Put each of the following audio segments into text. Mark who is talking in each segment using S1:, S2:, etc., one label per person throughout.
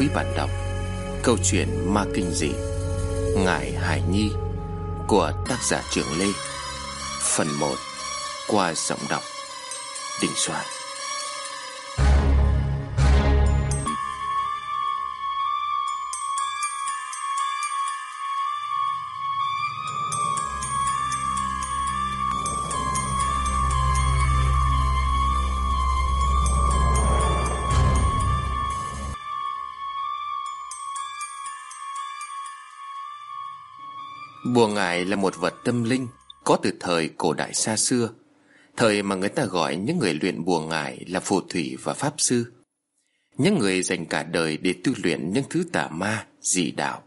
S1: quý bạn đọc Câu chuyện Ma Kinh Dị, Ngài Hải Nhi Của tác giả Trường Lê, Phần 1 Qua giọng đọc Đình Soạn. Bùa ngải là một vật tâm linh Có từ thời cổ đại xa xưa. Thời mà người ta gọi những người luyện bùa ngải là phù thủy và pháp sư. Những người dành cả đời để tu luyện những thứ tà ma, dị đạo.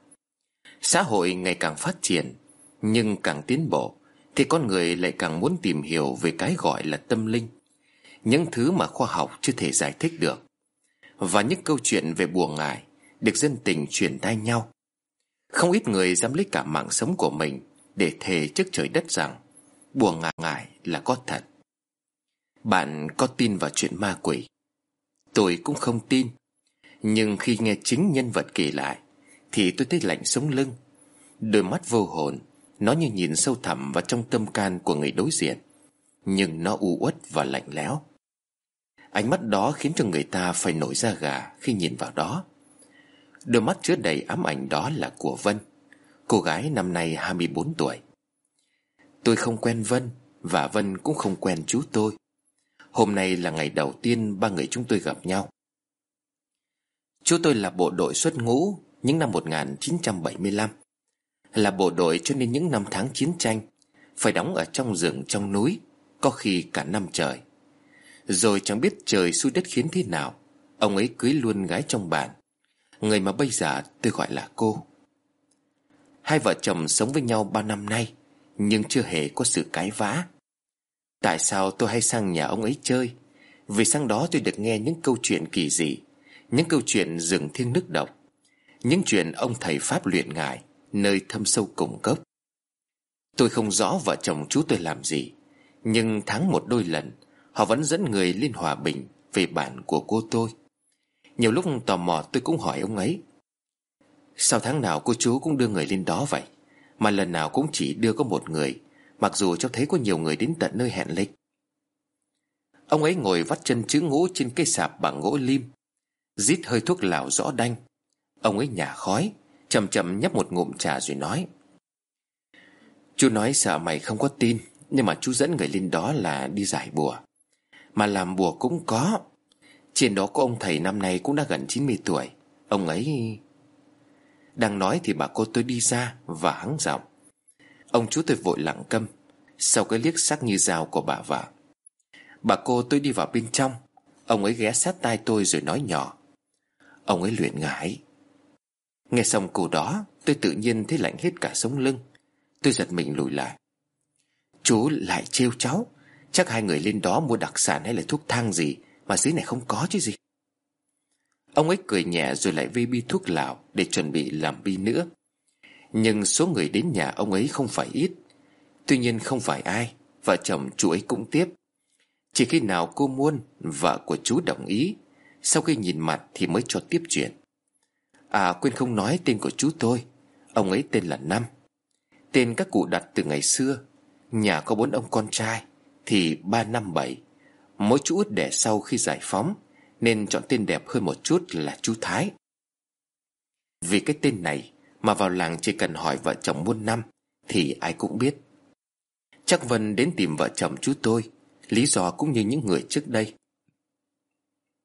S1: Xã hội ngày càng phát triển Nhưng càng tiến bộ Thì con người lại càng muốn tìm hiểu về cái gọi là tâm linh. Những thứ mà khoa học chưa thể giải thích được. Và những câu chuyện về bùa ngải Được dân tình truyền tai nhau không ít người dám lấy cả mạng sống của mình Để thề trước trời đất rằng Bùa ngà ngải là có thật. Bạn có tin vào chuyện ma quỷ? Tôi cũng không tin. Nhưng khi nghe chính nhân vật kể lại, Thì tôi thấy lạnh sống lưng. Đôi mắt vô hồn, Nó như nhìn sâu thẳm vào trong tâm can của người đối diện. Nhưng nó u uất và lạnh lẽo. Ánh mắt đó khiến cho người ta phải nổi da gà khi nhìn vào đó. Đôi mắt chứa đầy ám ảnh đó là của Vân. Cô gái năm nay 24 tuổi. Tôi không quen Vân Và Vân cũng không quen chú tôi. Hôm nay là ngày đầu tiên ba người chúng tôi gặp nhau. Chú tôi là bộ đội xuất ngũ Những năm 1975 Là bộ đội cho nên những năm tháng chiến tranh Phải đóng ở trong rừng trong núi, Có khi cả năm trời. Rồi chẳng biết trời xui đất khiến thế nào, Ông ấy cưới luôn gái trong bản. Người mà bây giờ tôi gọi là cô. Hai vợ chồng sống với nhau ba năm nay, Nhưng chưa hề có sự cái vã. Tại sao tôi hay sang nhà ông ấy chơi? Vì sang đó tôi được nghe những câu chuyện kỳ dị, Những câu chuyện rừng thiêng nước độc, Những chuyện ông thầy Pháp luyện ngài, Nơi thâm sâu cùng cốc. Tôi không rõ vợ chồng chú tôi làm gì, Nhưng tháng một đôi lần, Họ vẫn dẫn người lên hòa bình Về bản của cô tôi nhiều lúc tò mò tôi cũng hỏi ông ấy. Sao tháng nào cô chú cũng đưa người lên đó vậy? Mà lần nào cũng chỉ đưa có một người, Mặc dù cháu thấy có nhiều người đến tận nơi hẹn lịch. Ông ấy ngồi vắt chân chữ ngũ trên cây sạp bằng gỗ lim, Rít hơi thuốc lào rõ đanh. Ông ấy nhả khói, Chậm chậm nhấp một ngụm trà rồi nói. Chú nói sợ mày không có tin, Nhưng mà chú dẫn người lên đó là đi giải bùa. Mà làm bùa cũng có trên đó có ông thầy năm nay cũng đã gần 90 tuổi. Ông ấy... Đang nói thì bà cô tôi đi ra và hắng giọng. Ông chú tôi vội lặng câm Sau cái liếc sắc như dao của bà vợ. Bà cô tôi đi vào bên trong. Ông ấy ghé sát tai tôi rồi nói nhỏ. Ông ấy luyện ngải. Nghe xong câu đó, Tôi tự nhiên thấy lạnh hết cả sống lưng. Tôi giật mình lùi lại. Chú lại trêu cháu. Chắc hai người lên đó mua đặc sản hay là thuốc thang gì mà dưới này không có chứ gì. Ông ấy cười nhẹ rồi lại vây bi thuốc lào Để chuẩn bị làm bi nữa. Nhưng số người đến nhà ông ấy không phải ít. Tuy nhiên không phải ai, Vợ chồng chú ấy cũng tiếp. Chỉ khi nào cô Muôn, Vợ của chú đồng ý, Sau khi nhìn mặt thì mới cho tiếp chuyện. À quên không nói tên của chú tôi. Ông ấy tên là Năm. Tên các cụ đặt từ ngày xưa. Nhà có bốn ông con trai, Thì ba năm bảy. Mỗi chú út đẻ sau khi giải phóng, Nên chọn tên đẹp hơn một chút là chú Thái. Vì cái tên này Mà vào làng chỉ cần hỏi vợ chồng muôn năm Thì ai cũng biết. Chắc Vân đến tìm vợ chồng chú tôi, Lý do cũng như những người trước đây.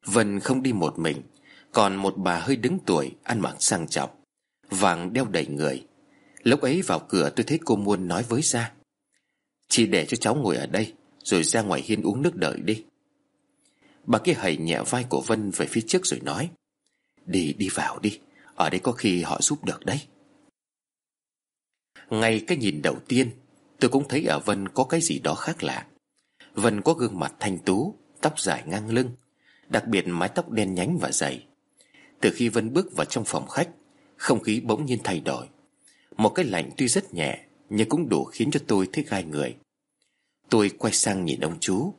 S1: Vân không đi một mình, Còn một bà hơi đứng tuổi, Ăn mặc sang trọng, Vàng đeo đầy người. Lúc ấy vào cửa tôi thấy cô Muôn nói với ra Chị để cho cháu ngồi ở đây rồi ra ngoài hiên uống nước đợi đi. Bà kia hầy nhẹ vai của Vân về phía trước rồi nói, Đi đi vào đi, Ở đây có khi họ giúp được đấy. Ngay cái nhìn đầu tiên, Tôi cũng thấy ở Vân có cái gì đó khác lạ. Vân có gương mặt thanh tú, Tóc dài ngang lưng, Đặc biệt mái tóc đen nhánh và dày. Từ khi Vân bước vào trong phòng khách, Không khí bỗng nhiên thay đổi. Một cái lạnh tuy rất nhẹ, Nhưng cũng đủ khiến cho tôi thấy gai người. Tôi quay sang nhìn ông chú.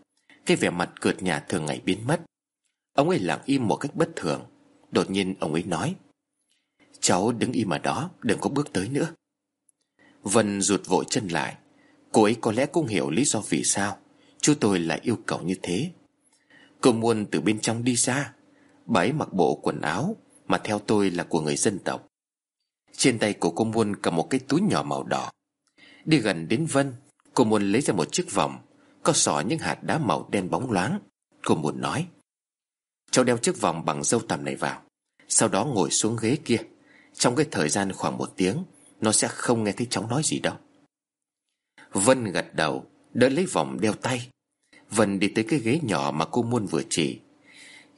S1: Cái vẻ mặt cợt nhà thường ngày biến mất. Ông ấy lặng im một cách bất thường. Đột nhiên ông ấy nói, Cháu đứng im ở đó, Đừng có bước tới nữa. Vân rụt vội chân lại. Cô ấy có lẽ cũng hiểu lý do vì sao Chú tôi lại yêu cầu như thế. Cô muôn từ bên trong đi ra. Bà ấy mặc bộ quần áo Mà theo tôi là của người dân tộc. Trên tay của cô muôn cầm một cái túi nhỏ màu đỏ. Đi gần đến Vân Cô muôn lấy ra một chiếc vòng, Có sỏ những hạt đá màu đen bóng loáng. Cô muôn nói, Cháu đeo chiếc vòng bằng dâu tằm này vào, Sau đó ngồi xuống ghế kia. Trong cái thời gian khoảng một tiếng, Nó sẽ không nghe thấy cháu nói gì đâu. Vân gật đầu, Đỡ lấy vòng đeo tay. Vân đi tới cái ghế nhỏ mà cô muôn vừa chỉ.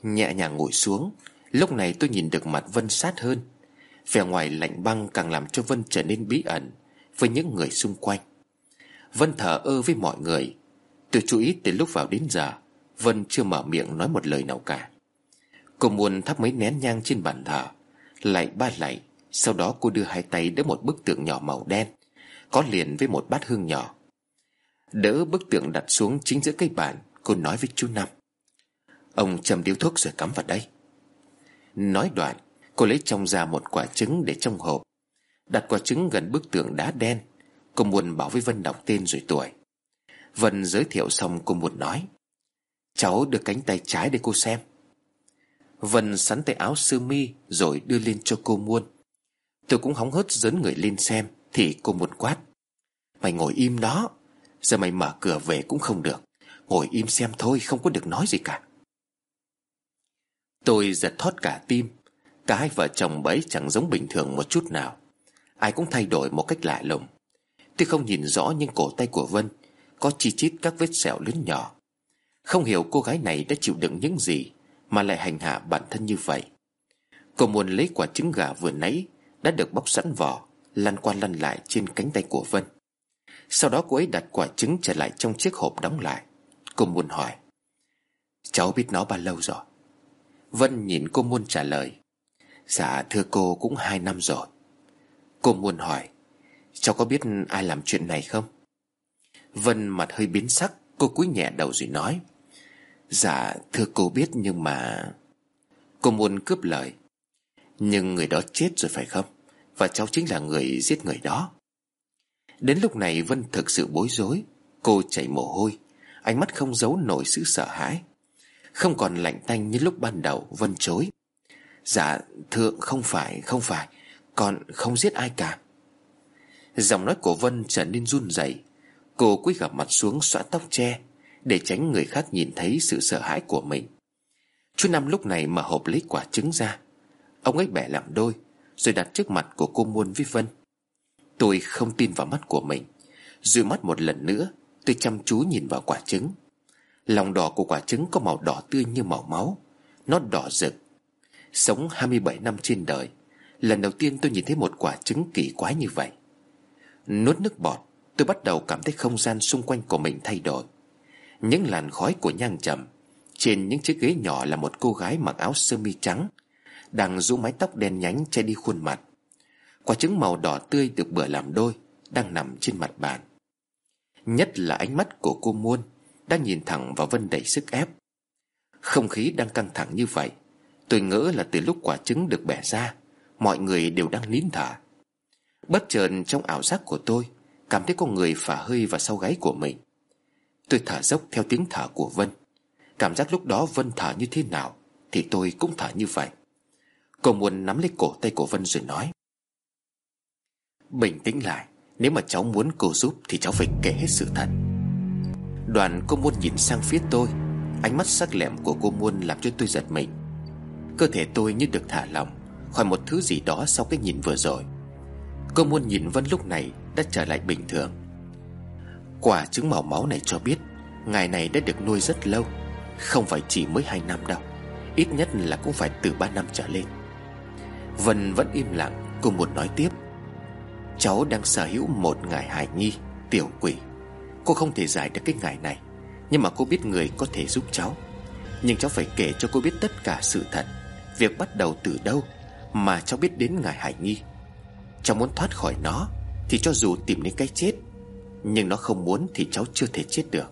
S1: Nhẹ nhàng ngồi xuống. Lúc này tôi nhìn được mặt Vân sát hơn. Vẻ ngoài lạnh băng càng làm cho Vân trở nên bí ẩn Với những người xung quanh. Vân thở ơ với mọi người. Tôi chú ý từ lúc vào đến giờ, Vân chưa mở miệng nói một lời nào cả. Cô muốn thắp mấy nén nhang trên bàn thờ Lạy ba lạy Sau đó cô đưa hai tay đỡ một bức tượng nhỏ màu đen, Có liền với một bát hương nhỏ. Đỡ bức tượng đặt xuống chính giữa cây bàn, Cô nói với chú Năm. Ông châm điếu thuốc rồi cắm vào đây. Nói đoạn, Cô lấy trong ra một quả trứng để trong hộp. Đặt quả trứng gần bức tượng đá đen Cô muốn bảo với Vân đọc tên rồi tuổi. Vân giới thiệu xong, cô muốn nói, Cháu đưa cánh tay trái để cô xem. Vân sắn tay áo sơ mi Rồi đưa lên cho cô muôn Tôi cũng hóng hớt dấn người lên xem, Thì cô muôn quát, Mày ngồi im đó, Giờ mày mở cửa về cũng không được. Ngồi im xem thôi, không có được nói gì cả. Tôi giật thót cả tim Cả hai vợ chồng bấy chẳng giống bình thường một chút nào. Ai cũng thay đổi một cách lạ lùng. Tôi không nhìn rõ nhưng cổ tay của Vân Có chi chít các vết sẹo lớn nhỏ. Không hiểu cô gái này đã chịu đựng những gì Mà lại hành hạ bản thân như vậy. Cô muốn lấy quả trứng gà vừa nãy Đã được bóc sẵn vỏ, Lăn qua lăn lại trên cánh tay của Vân. Sau đó cô ấy đặt quả trứng trở lại trong chiếc hộp đóng lại. Cô muốn hỏi, Cháu biết nó bao lâu rồi? Vân nhìn cô Muôn trả lời Dạ thưa cô cũng hai năm rồi. Cô Muôn hỏi Cháu có biết ai làm chuyện này không? Vân mặt hơi biến sắc, Cô cúi nhẹ đầu rồi nói. Dạ thưa cô biết nhưng mà Cô muốn cướp lời. Nhưng người đó chết rồi phải không? Và cháu chính là người giết người đó. Đến lúc này Vân thực sự bối rối. Cô chảy mồ hôi, Ánh mắt không giấu nổi sự sợ hãi. Không còn lạnh tanh như lúc ban đầu, Vân chối. Dạ thượng không phải không phải. Con không giết ai cả. Giọng nói của Vân trở nên run rẩy. Cô quý gập mặt xuống xõa tóc che, Để tránh người khác nhìn thấy sự sợ hãi của mình. Chú Năm lúc này mở hộp lấy quả trứng ra. Ông ấy bẻ làm đôi, Rồi đặt trước mặt của cô Muôn với Vân. Tôi không tin vào mắt của mình. Dụi mắt một lần nữa, Tôi chăm chú nhìn vào quả trứng. Lòng đỏ của quả trứng có màu đỏ tươi như màu máu. Nó đỏ rực. Sống 27 năm trên đời, Lần đầu tiên tôi nhìn thấy một quả trứng kỳ quái như vậy. Nuốt nước bọt, Tôi bắt đầu cảm thấy không gian xung quanh của mình thay đổi. Những làn khói của nhang trầm, Trên những chiếc ghế nhỏ là một cô gái mặc áo sơ mi trắng, Đang rũ mái tóc đen nhánh che đi khuôn mặt. Quả trứng màu đỏ tươi được bữa làm đôi, Đang nằm trên mặt bàn. Nhất là ánh mắt của cô Muôn Đang nhìn thẳng vào Vân đầy sức ép. Không khí đang căng thẳng như vậy, Tôi ngỡ là từ lúc quả trứng được bẻ ra, Mọi người đều đang nín thở. Bất chợt trong ảo giác của tôi, Cảm thấy có người phả hơi vào sau gáy của mình. Tôi thở dốc theo tiếng thở của Vân. Cảm giác lúc đó Vân thở như thế nào Thì tôi cũng thở như vậy. Cô muốn nắm lấy cổ tay của Vân rồi nói. Bình tĩnh lại, Nếu mà cháu muốn cô giúp Thì cháu phải kể hết sự thật. Đoàn cô muốn nhìn sang phía tôi, Ánh mắt sắc lẹm của cô Muôn làm cho tôi giật mình. Cơ thể tôi như được thả lỏng, Khỏi một thứ gì đó sau cái nhìn vừa rồi. Cô muốn nhìn Vân lúc này Đã trở lại bình thường. Quả trứng màu máu này cho biết ngài này đã được nuôi rất lâu, Không phải chỉ mới hai năm đâu, Ít nhất là cũng phải từ ba năm trở lên. Vân vẫn im lặng, Cô muốn nói tiếp. Cháu đang sở hữu một ngài hài nhi, Tiểu quỷ. Cô không thể giải được cái ngài này, Nhưng mà cô biết người có thể giúp cháu. Nhưng cháu phải kể cho cô biết tất cả sự thật. Việc bắt đầu từ đâu Mà cháu biết đến ngài Hải Nhi. Cháu muốn thoát khỏi nó, Thì cho dù tìm đến cái chết, Nhưng nó không muốn thì cháu chưa thể chết được.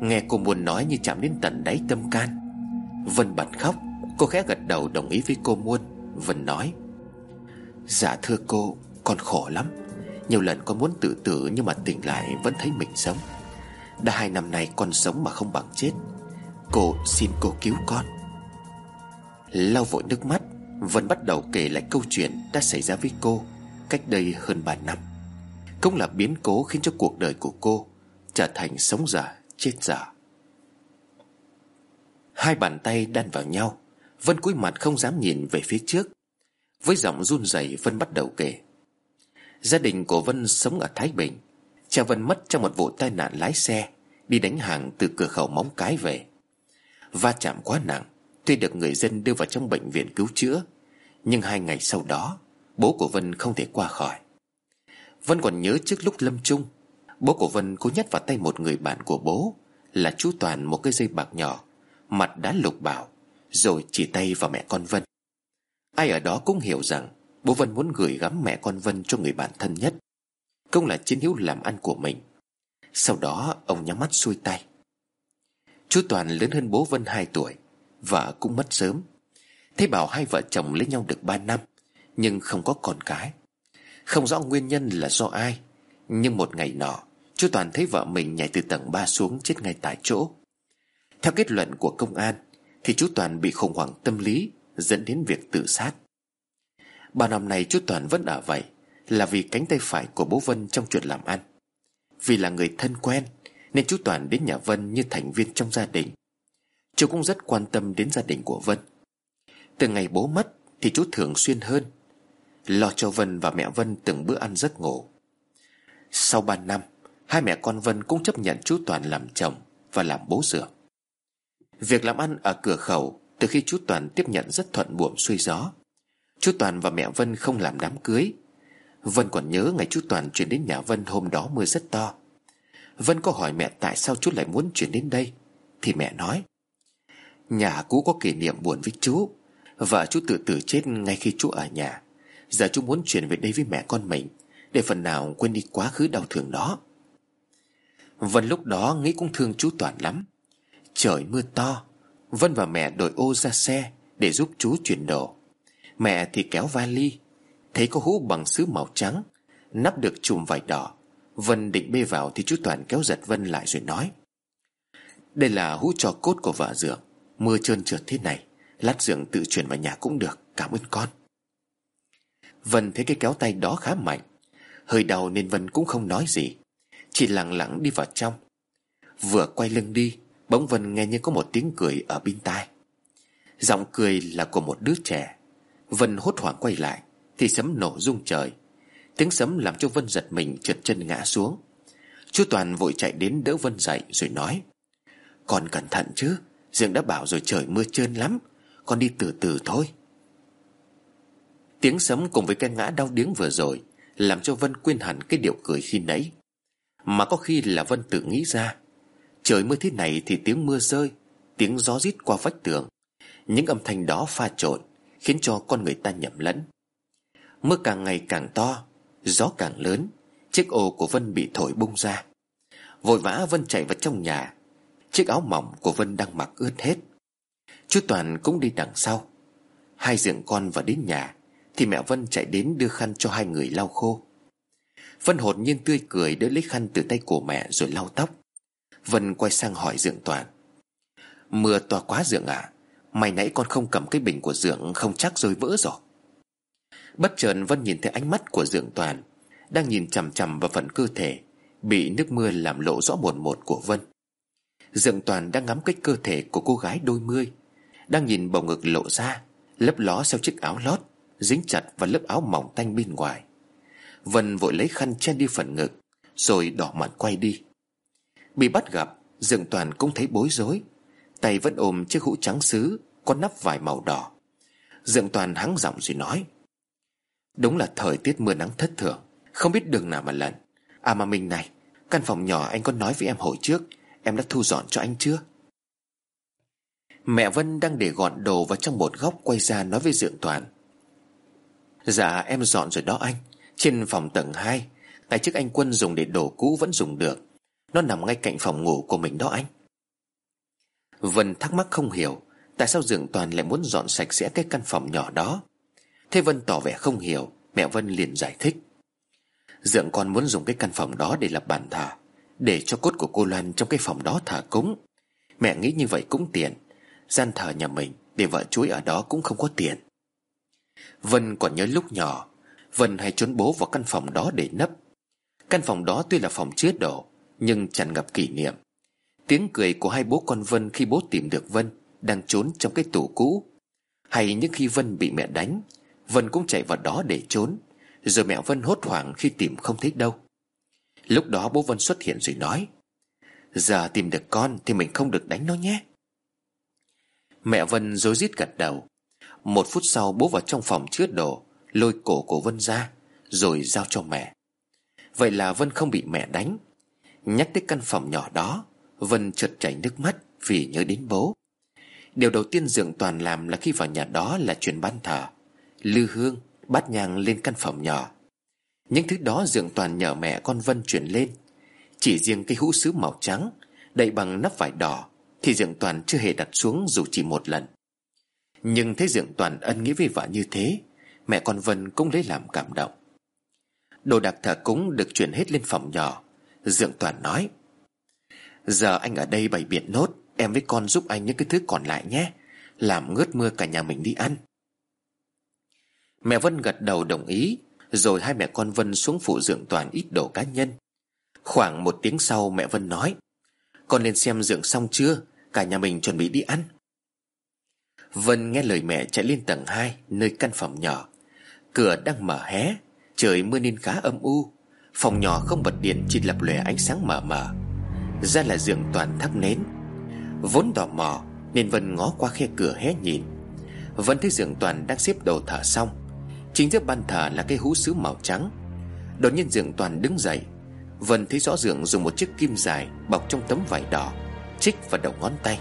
S1: Nghe cô muốn nói như chạm đến tận đáy tâm can, Vân bật khóc, Cô khẽ gật đầu đồng ý với cô Muôn, Vân nói Dạ thưa cô, Con khổ lắm. Nhiều lần con muốn tự tử Nhưng mà tỉnh lại vẫn thấy mình sống. Đã hai năm nay con sống mà không bằng chết. Cô xin cô cứu con. Lau vội nước mắt Vân bắt đầu kể lại câu chuyện Đã xảy ra với cô Cách đây hơn 3 năm. Cũng là biến cố khiến cho cuộc đời của cô Trở thành sống giả chết giả Hai bàn tay đan vào nhau Vân cúi mặt không dám nhìn về phía trước. Với giọng run rẩy Vân bắt đầu kể. Gia đình của Vân sống ở Thái Bình. Cha Vân mất trong một vụ tai nạn lái xe, Đi đánh hàng từ cửa khẩu móng cái về. Va chạm quá nặng, Tuy được người dân đưa vào trong bệnh viện cứu chữa nhưng hai ngày sau đó, Bố của Vân không thể qua khỏi. Vân còn nhớ trước lúc lâm chung, Bố của Vân cố nhét vào tay một người bạn của bố Là chú Toàn một cái dây bạc nhỏ, Mặt đã lục bảo Rồi chỉ tay vào mẹ con Vân. Ai ở đó cũng hiểu rằng Bố Vân muốn gửi gắm mẹ con Vân cho người bạn thân nhất Công là chiến hữu làm ăn của mình. Sau đó, ông nhắm mắt xuôi tay. Chú Toàn lớn hơn bố Vân 2 tuổi Vợ cũng mất sớm. Thế bảo hai vợ chồng lấy nhau được 3 năm, Nhưng không có con cái. Không rõ nguyên nhân là do ai, Nhưng một ngày nọ Chú Toàn thấy vợ mình nhảy từ tầng 3 xuống chết ngay tại chỗ. Theo kết luận của công an, Thì chú Toàn bị khủng hoảng tâm lý, Dẫn đến việc tự sát. Ba năm nay chú Toàn vẫn ở vậy, Là vì cánh tay phải của bố Vân trong chuyện làm ăn. Vì là người thân quen, Nên chú Toàn đến nhà Vân như thành viên trong gia đình. Chú cũng rất quan tâm đến gia đình của Vân. Từ ngày bố mất Thì chú thường xuyên hơn. Lo cho Vân và mẹ Vân từng bữa ăn giấc ngủ. Sau ba năm, Hai mẹ con Vân cũng chấp nhận chú Toàn làm chồng Và làm bố dượng Việc làm ăn ở cửa khẩu Từ khi chú Toàn tiếp nhận rất thuận buồm xuôi gió. Chú Toàn và mẹ Vân không làm đám cưới. Vân còn nhớ ngày chú Toàn chuyển đến nhà Vân hôm đó mưa rất to. Vân có hỏi mẹ tại sao chú lại muốn chuyển đến đây. Thì mẹ nói, Nhà cũ có kỷ niệm buồn với chú. Vợ chú tự tử chết ngay khi chú ở nhà. Giờ chú muốn chuyển về đây với mẹ con mình, Để phần nào quên đi quá khứ đau thương đó. Vân lúc đó nghĩ cũng thương chú Toàn lắm. Trời mưa to, Vân và mẹ đổi ô ra xe Để giúp chú chuyển đồ. Mẹ thì kéo vali, Thấy có hũ bằng sứ màu trắng, Nắp được chùm vải đỏ. Vân định bê vào thì chú Toàn kéo giật Vân lại rồi nói, Đây là hũ trò cốt của vợ dượng, Mưa trơn trượt thế này. Lát giường tự chuyển vào nhà cũng được, Cảm ơn con. Vân thấy cái kéo tay đó khá mạnh. Hơi đau nên Vân cũng không nói gì. Chỉ lặng lặng đi vào trong. Vừa quay lưng đi, Bỗng Vân nghe như có một tiếng cười ở bên tai. Giọng cười là của một đứa trẻ. Vân hốt hoảng quay lại, Thì sấm nổ rung trời. Tiếng sấm làm cho Vân giật mình, trượt chân ngã xuống. Chú Toàn vội chạy đến đỡ Vân dậy rồi nói, Con cẩn thận chứ Dương đã bảo rồi trời mưa trơn lắm con đi từ từ thôi. Tiếng sấm cùng với cái ngã đau điếng vừa rồi Làm cho Vân quên hẳn cái điệu cười khi nãy. Mà có khi là Vân tự nghĩ ra, Trời mưa thế này thì tiếng mưa rơi, Tiếng gió rít qua vách tường. Những âm thanh đó pha trộn, Khiến cho con người ta nhầm lẫn. Mưa càng ngày càng to, Gió càng lớn, Chiếc ô của Vân bị thổi bung ra. Vội vã Vân chạy vào trong nhà, Chiếc áo mỏng của Vân đang mặc ướt hết. Chú Toàn cũng đi đằng sau. Hai dượng con vào đến nhà, Thì mẹ Vân chạy đến đưa khăn cho hai người lau khô. Vân hột nhiên tươi cười đỡ lấy khăn từ tay của mẹ rồi lau tóc. Vân quay sang hỏi dượng Toàn. Mưa to quá dượng ạ. À? Mày nãy con không cầm cái bình của dượng Không chắc rồi vỡ rồi. Bất chợt Vân nhìn thấy ánh mắt của dượng Toàn, Đang nhìn chằm chằm vào phần cơ thể, Bị nước mưa làm lộ rõ một một của Vân. Dượng Toàn đang ngắm cái cơ thể của cô gái đôi mươi. Đang nhìn bầu ngực lộ ra, Lấp ló sau chiếc áo lót, Dính chặt vào lớp áo mỏng tanh bên ngoài. Vân vội lấy khăn che đi phần ngực, Rồi đỏ mặt quay đi. Bị bắt gặp, Dương Toàn cũng thấy bối rối. Tay vẫn ôm chiếc hũ trắng sứ, Có nắp vải màu đỏ. Dương Toàn hắng giọng rồi nói, Đúng là thời tiết mưa nắng thất thường, Không biết đường nào mà lần À mà mình này, Căn phòng nhỏ anh có nói với em hồi trước, Em đã thu dọn cho anh chưa? Mẹ Vân đang để gọn đồ vào trong một góc Quay ra nói với Dượng Toàn. Dạ em dọn rồi đó anh. Trên phòng tầng 2 Cái chiếc anh Quân dùng để đổ cũ vẫn dùng được. Nó nằm ngay cạnh phòng ngủ của mình đó anh. Vân thắc mắc không hiểu Tại sao Dượng Toàn lại muốn dọn sạch sẽ cái căn phòng nhỏ đó. Thế Vân tỏ vẻ không hiểu, Mẹ Vân liền giải thích. Dượng con muốn dùng cái căn phòng đó để lập bàn thờ, Để cho cốt của cô Loan trong cái phòng đó thờ cúng. Mẹ nghĩ như vậy cũng tiện Gian thờ nhà mình Để vợ chuối ở đó cũng không có tiền. Vân còn nhớ lúc nhỏ, Vân hay trốn bố vào căn phòng đó để nấp. Căn phòng đó tuy là phòng chứa đồ, Nhưng tràn ngập kỷ niệm. Tiếng cười của hai bố con Vân khi bố tìm được Vân Đang trốn trong cái tủ cũ. Hay những khi Vân bị mẹ đánh, Vân cũng chạy vào đó để trốn, Rồi mẹ Vân hốt hoảng khi tìm không thấy đâu. Lúc đó bố Vân xuất hiện rồi nói, Giờ tìm được con thì mình không được đánh nó nhé. Mẹ Vân rối rít gật đầu. Một phút sau bố vào trong phòng chứa đồ, Lôi cổ của Vân ra, Rồi giao cho mẹ. Vậy là Vân không bị mẹ đánh. Nhắc tới căn phòng nhỏ đó, Vân chợt chảy nước mắt Vì nhớ đến bố. Điều đầu tiên Dượng Toàn làm là khi vào nhà đó là chuyển ban thờ, Lư hương Bát nhang lên căn phòng nhỏ. Những thứ đó Dượng Toàn nhờ mẹ con Vân chuyển lên. Chỉ riêng cái hũ sứ màu trắng Đậy bằng nắp vải đỏ thì Dượng Toàn chưa hề đặt xuống dù chỉ một lần. Nhưng thấy Dượng Toàn ân nghĩa với vợ như thế, Mẹ con Vân cũng lấy làm cảm động. Đồ đạc thờ cúng được chuyển hết lên phòng nhỏ. Dượng Toàn nói, Giờ anh ở đây bày biện nốt, Em với con giúp anh những cái thứ còn lại nhé, Làm ngớt mưa cả nhà mình đi ăn. Mẹ Vân gật đầu đồng ý, Rồi hai mẹ con Vân xuống phụ Dượng Toàn ít đồ cá nhân. Khoảng một tiếng sau mẹ Vân nói, Con lên xem Dượng xong chưa? Cả nhà mình chuẩn bị đi ăn. Vân nghe lời mẹ chạy lên tầng 2 Nơi căn phòng nhỏ. Cửa đang mở hé, Trời mưa nên khá âm u. Phòng nhỏ không bật điện, chỉ lập lòe ánh sáng mờ mờ. Ra là giường toàn thắp nến. Vốn tò mò, Nên Vân ngó qua khe cửa hé nhìn. Vân thấy giường toàn đang xếp đồ thờ xong. Chính giữa ban thờ là cái hũ sứ màu trắng. Đột nhiên giường toàn đứng dậy. Vân thấy rõ giường dùng một chiếc kim dài Bọc trong tấm vải đỏ. Chích vào đầu ngón tay.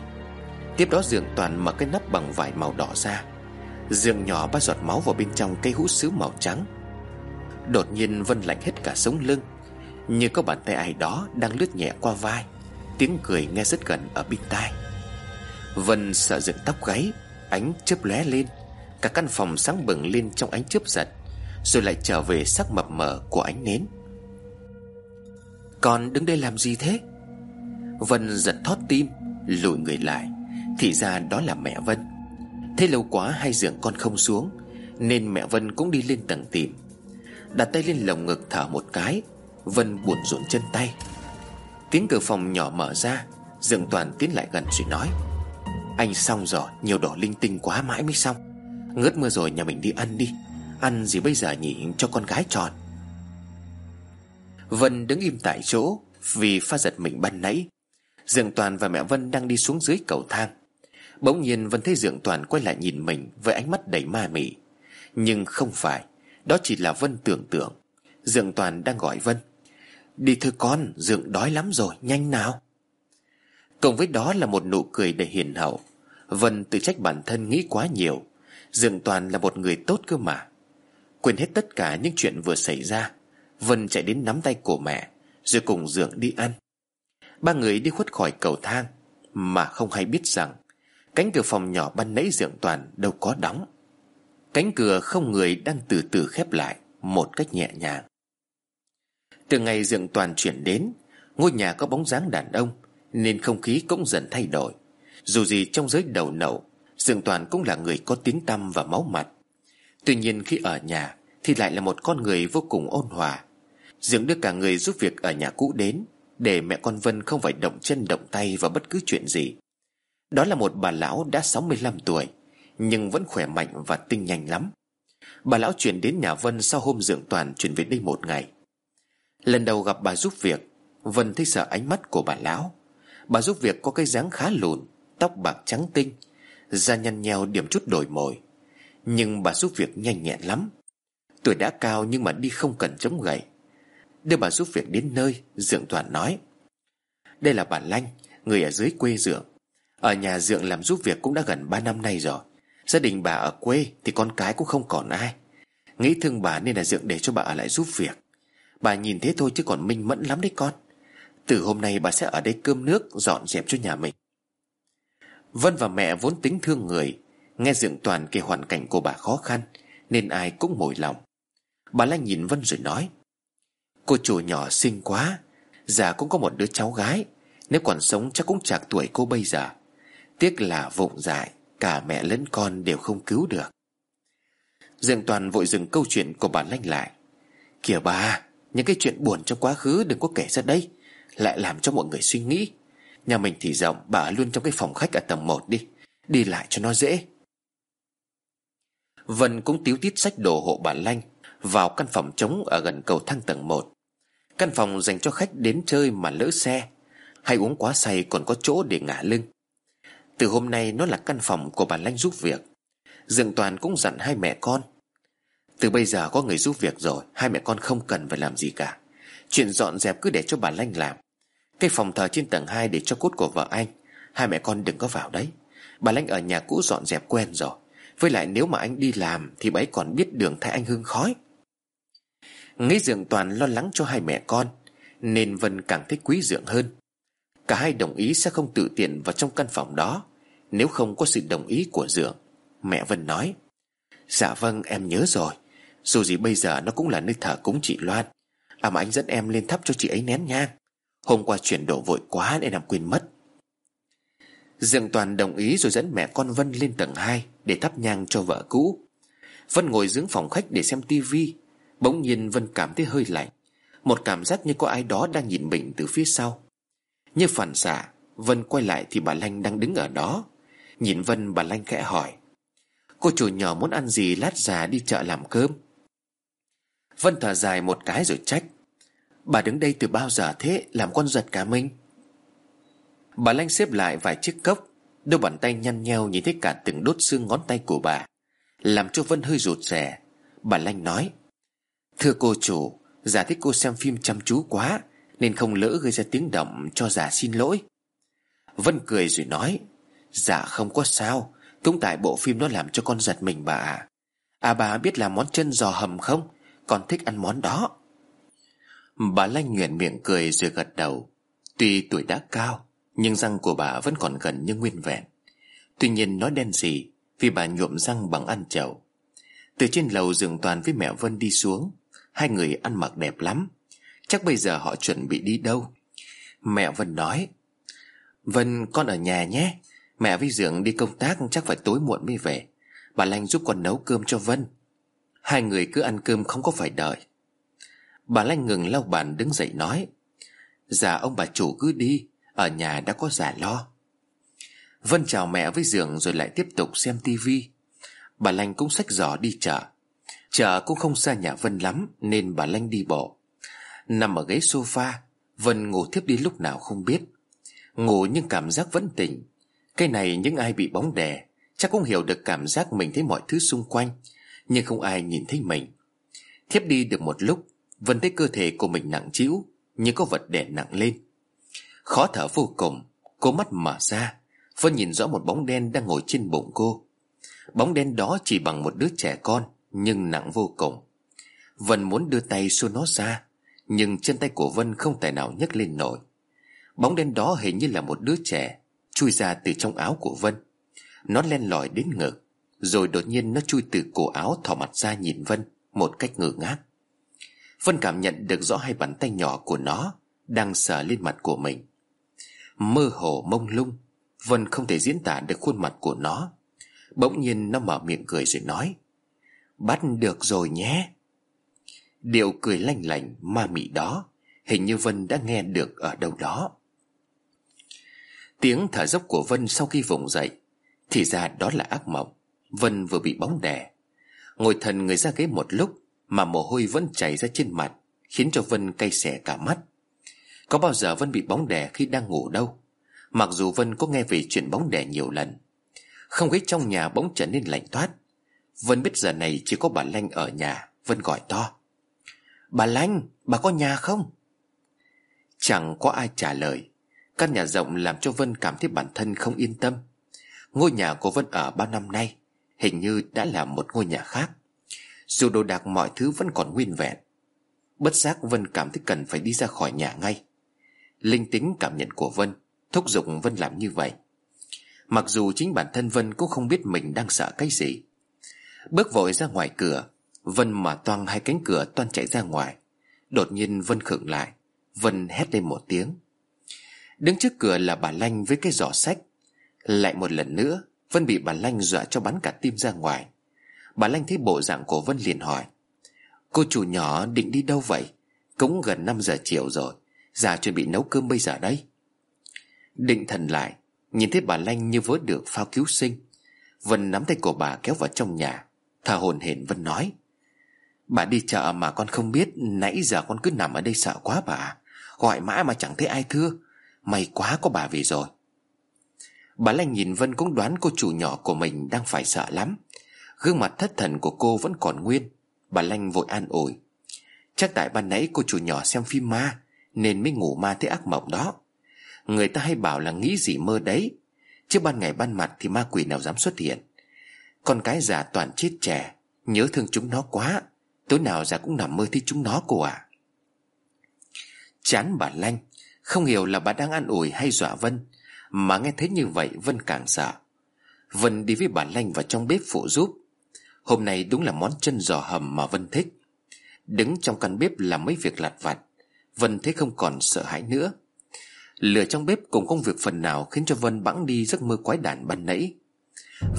S1: Tiếp đó giường toàn mở cái nắp bằng vải màu đỏ ra. Giường nhỏ ba giọt máu vào bên trong cây hũ sứ màu trắng. Đột nhiên Vân lạnh hết cả sống lưng, Như có bàn tay ai đó đang lướt nhẹ qua vai, Tiếng cười nghe rất gần ở bên tai. Vân sợ dựng tóc gáy, Ánh chớp lóe lên, Cả căn phòng sáng bừng lên trong ánh chớp giật, Rồi lại trở về sắc mập mờ của ánh nến. Con đứng đây làm gì thế? Vân giật thót tim, Lùi người lại. Thì ra đó là mẹ Vân. Thế lâu quá hai giường con không xuống, Nên mẹ Vân cũng đi lên tầng tìm. Đặt tay lên lồng ngực thở một cái, Vân buồn rộn chân tay. Tiếng cửa phòng nhỏ mở ra, Dương Toàn tiến lại gần rồi nói, Anh xong rồi, Nhiều đỏ linh tinh quá mãi mới xong. Ngớt mưa rồi nhà mình đi ăn đi. Ăn gì bây giờ nhỉ, cho con gái tròn. Vân đứng im tại chỗ Vì pha giật mình ban nãy. Dương Toàn và mẹ Vân đang đi xuống dưới cầu thang. Bỗng nhiên Vân thấy Dương Toàn quay lại nhìn mình Với ánh mắt đầy ma mị. Nhưng không phải, Đó chỉ là Vân tưởng tượng. Dương Toàn đang gọi Vân, Đi thưa con, Dượng đói lắm rồi, nhanh nào. Cộng với đó là một nụ cười đầy hiền hậu. Vân tự trách bản thân nghĩ quá nhiều. Dượng Toàn là một người tốt cơ mà. Quên hết tất cả những chuyện vừa xảy ra, Vân chạy đến nắm tay của mẹ, Rồi cùng Dượng đi ăn. Ba người đi khuất khỏi cầu thang, Mà không hay biết rằng, Cánh cửa phòng nhỏ ban nãy Dượng Toàn đâu có đóng. Cánh cửa không người đang từ từ khép lại Một cách nhẹ nhàng. Từ ngày Dượng Toàn chuyển đến, Ngôi nhà có bóng dáng đàn ông, Nên không khí cũng dần thay đổi. Dù gì trong giới đầu nậu Dượng Toàn cũng là người có tiếng tăm và máu mặt. Tuy nhiên khi ở nhà Thì lại là một con người vô cùng ôn hòa. Dượng đưa cả người giúp việc ở nhà cũ đến để mẹ con Vân không phải động chân động tay vào bất cứ chuyện gì. Đó là một bà lão đã 65 tuổi, Nhưng vẫn khỏe mạnh và tinh nhanh lắm. Bà lão chuyển đến nhà Vân sau hôm dưỡng Toàn chuyển về đây một ngày. Lần đầu gặp bà giúp việc, Vân thấy sợ ánh mắt của bà lão. Bà giúp việc có cái dáng khá lùn, Tóc bạc trắng tinh, Da nhăn nheo điểm chút đổi mồi. Nhưng bà giúp việc nhanh nhẹn lắm. Tuổi đã cao nhưng mà đi không cần chống gậy. Đưa bà giúp việc đến nơi, Dượng Toàn nói. Đây là bà Lanh, Người ở dưới quê Dượng. Ở nhà Dượng làm giúp việc cũng đã gần 3 năm nay rồi. Gia đình bà ở quê Thì con cái cũng không còn ai. Nghĩ thương bà nên là Dượng để cho bà ở lại giúp việc. Bà nhìn thế thôi chứ còn minh mẫn lắm đấy con. Từ hôm nay bà sẽ ở đây cơm nước, Dọn dẹp cho nhà mình. Vân và mẹ vốn tính thương người. Nghe Dượng Toàn kể hoàn cảnh của bà khó khăn, Nên ai cũng mồi lòng. Bà Lanh nhìn Vân rồi nói. Cô chủ nhỏ xinh quá. Già cũng có một đứa cháu gái. Nếu còn sống chắc cũng chạc tuổi cô bây giờ. Tiếc là vụng dại, Cả mẹ lẫn con đều không cứu được. Dương Toàn vội dừng câu chuyện của bà Lanh lại. Kìa bà, Những cái chuyện buồn trong quá khứ đừng có kể ra đây. Lại làm cho mọi người suy nghĩ. Nhà mình thì rộng, Bà ở luôn trong cái phòng khách ở tầng 1 đi. Đi lại cho nó dễ. Vân cũng tiếu tít sách đồ hộ bà Lanh. Vào căn phòng trống ở gần cầu thang tầng 1 Căn phòng dành cho khách đến chơi mà lỡ xe, Hay uống quá say còn có chỗ để ngả lưng. Từ hôm nay nó là căn phòng của bà Lanh giúp việc. Dương Toàn cũng dặn hai mẹ con. Từ bây giờ có người giúp việc rồi, Hai mẹ con không cần phải làm gì cả. Chuyện dọn dẹp cứ để cho bà Lanh làm. Cái phòng thờ trên tầng 2 để cho cốt của vợ anh. Hai mẹ con đừng có vào đấy. Bà Lanh ở nhà cũ dọn dẹp quen rồi. Với lại nếu mà anh đi làm Thì bà ấy còn biết đường thay anh hương khói. Nghĩ dượng toàn lo lắng cho hai mẹ con, Nên Vân càng thích quý dượng hơn. Cả hai đồng ý sẽ không tự tiện vào trong căn phòng đó, Nếu không có sự đồng ý của dượng, Mẹ Vân nói. Dạ vâng em nhớ rồi. Dù gì bây giờ nó cũng là nơi thờ cúng chị Loan. À mà anh dẫn em lên thắp cho chị ấy nén nhang. Hôm qua chuyển đồ vội quá nên làm quên mất. Dương Toàn đồng ý rồi dẫn mẹ con Vân lên tầng 2 Để thắp nhang cho vợ cũ. Vân ngồi dưỡng phòng khách để xem tivi Bỗng nhiên Vân cảm thấy hơi lạnh. Một cảm giác như có ai đó đang nhìn mình từ phía sau. Như phản xạ, Vân quay lại thì bà Lanh đang đứng ở đó. Nhìn Vân, bà Lanh khẽ hỏi. Cô chủ nhỏ muốn ăn gì, lát già đi chợ làm cơm. Vân thở dài một cái rồi trách. Bà đứng đây từ bao giờ thế, Làm con giật cả mình? Bà Lanh xếp lại vài chiếc cốc, Đôi bàn tay nhăn nheo nhìn thấy cả từng đốt xương ngón tay của bà. Làm cho Vân hơi rụt rè. Bà Lanh nói Thưa cô chủ, Giả thích cô xem phim chăm chú quá, Nên không lỡ gây ra tiếng động cho giả xin lỗi. Vân cười rồi nói Dạ không có sao, Cũng tại bộ phim nó làm cho con giật mình bà ạ. À bà biết làm món chân giò hầm không? Con thích ăn món đó. Bà Lanh nguyện miệng cười rồi gật đầu. Tuy tuổi đã cao, Nhưng răng của bà vẫn còn gần như nguyên vẹn. Tuy nhiên nói đen gì, Vì bà nhuộm răng bằng ăn chầu Từ trên lầu dường toàn với mẹ Vân đi xuống Hai người ăn mặc đẹp lắm. Chắc bây giờ họ chuẩn bị đi đâu? Mẹ Vân nói. Vân, con ở nhà nhé. Mẹ với Dượng đi công tác chắc phải tối muộn mới về. Bà Lanh giúp con nấu cơm cho Vân. Hai người cứ ăn cơm không có phải đợi. Bà Lanh ngừng lau bàn đứng dậy nói. Dạ ông bà chủ cứ đi. Ở nhà đã có giả lo. Vân chào mẹ với Dượng rồi lại tiếp tục xem tivi. Bà Lanh cũng xách giỏ đi chợ. Chợ cũng không xa nhà Vân lắm, Nên bà Lanh đi bộ. Nằm ở ghế sofa, Vân ngủ thiếp đi lúc nào không biết. Ngủ nhưng cảm giác vẫn tỉnh. Cái này những ai bị bóng đè, Chắc cũng hiểu được cảm giác mình thấy mọi thứ xung quanh, Nhưng không ai nhìn thấy mình. Thiếp đi được một lúc, Vân thấy cơ thể của mình nặng trĩu Như có vật đè nặng lên. Khó thở vô cùng, Cô mắt mở ra. Vân nhìn rõ một bóng đen đang ngồi trên bụng cô. Bóng đen đó chỉ bằng một đứa trẻ con. Nhưng nặng vô cùng. Vân muốn đưa tay xua nó ra, Nhưng chân tay của Vân không tài nào nhấc lên nổi. Bóng đen đó hình như là một đứa trẻ, Chui ra từ trong áo của Vân. Nó len lỏi đến ngực, Rồi đột nhiên nó chui từ cổ áo thỏ mặt ra nhìn Vân Một cách ngơ ngác. Vân cảm nhận được rõ hai bàn tay nhỏ của nó Đang sờ lên mặt của mình. Mơ hồ mông lung, Vân không thể diễn tả được khuôn mặt của nó. Bỗng nhiên nó mở miệng cười rồi nói Bắt được rồi nhé. Điệu cười lanh lành ma mị đó, Hình như Vân đã nghe được ở đâu đó. Tiếng thở dốc của Vân sau khi vùng dậy, Thì ra đó là ác mộng. Vân vừa bị bóng đè. Ngồi thần người ra ghế một lúc, Mà mồ hôi vẫn chảy ra trên mặt, Khiến cho Vân cay xẻ cả mắt. Có bao giờ Vân bị bóng đè khi đang ngủ đâu? Mặc dù Vân có nghe về chuyện bóng đè nhiều lần, Không khí trong nhà bỗng trở nên lạnh toát. Vân biết giờ này chỉ có bà Lanh ở nhà Vân gọi to. Bà Lanh, bà có nhà không? Chẳng có ai trả lời. Căn nhà rộng làm cho Vân cảm thấy bản thân không yên tâm. Ngôi nhà của Vân ở bao năm nay Hình như đã là một ngôi nhà khác. Dù đồ đạc mọi thứ vẫn còn nguyên vẹn. Bất giác Vân cảm thấy cần phải đi ra khỏi nhà ngay. Linh tính cảm nhận của Vân Thúc giục Vân làm như vậy. Mặc dù chính bản thân Vân cũng không biết mình đang sợ cái gì Bước vội ra ngoài cửa. Vân mà toang hai cánh cửa toan chạy ra ngoài. Đột nhiên Vân khựng lại. Vân hét lên một tiếng. Đứng trước cửa là bà Lanh với cái giỏ sách. Lại một lần nữa, Vân bị bà Lanh dọa cho bắn cả tim ra ngoài. Bà Lanh thấy bộ dạng của Vân liền hỏi. Cô chủ nhỏ định đi đâu vậy? Cũng gần 5 giờ chiều rồi. Già chuẩn bị nấu cơm bây giờ đấy. Định thần lại, Nhìn thấy bà Lanh như vớ được phao cứu sinh. Vân nắm tay của bà kéo vào trong nhà. Thở hồn hển Vân nói, Bà đi chợ mà con không biết, Nãy giờ con cứ nằm ở đây sợ quá bà. Gọi mãi mà chẳng thấy ai thưa. May quá có bà về rồi. Bà Lanh nhìn Vân cũng đoán cô chủ nhỏ của mình đang phải sợ lắm. Gương mặt thất thần của cô vẫn còn nguyên. Bà Lanh vội an ủi, Chắc tại ban nãy cô chủ nhỏ xem phim ma, Nên mới ngủ ma thấy ác mộng đó. Người ta hay bảo là nghĩ gì mơ đấy, Chứ ban ngày ban mặt thì ma quỷ nào dám xuất hiện. Con cái già toàn chết trẻ. Nhớ thương chúng nó quá. Tối nào già cũng nằm mơ thấy chúng nó cô ạ. Chán bà Lanh. Không hiểu là bà đang an ủi hay dọa Vân. Mà nghe thấy như vậy, Vân càng sợ. Vân đi với bà Lanh vào trong bếp phụ giúp. Hôm nay đúng là món chân giò hầm mà Vân thích. Đứng trong căn bếp làm mấy việc lặt vặt. Vân thấy không còn sợ hãi nữa. Lửa trong bếp cùng công việc phần nào Khiến cho Vân bẵng đi giấc mơ quái đản ban nãy.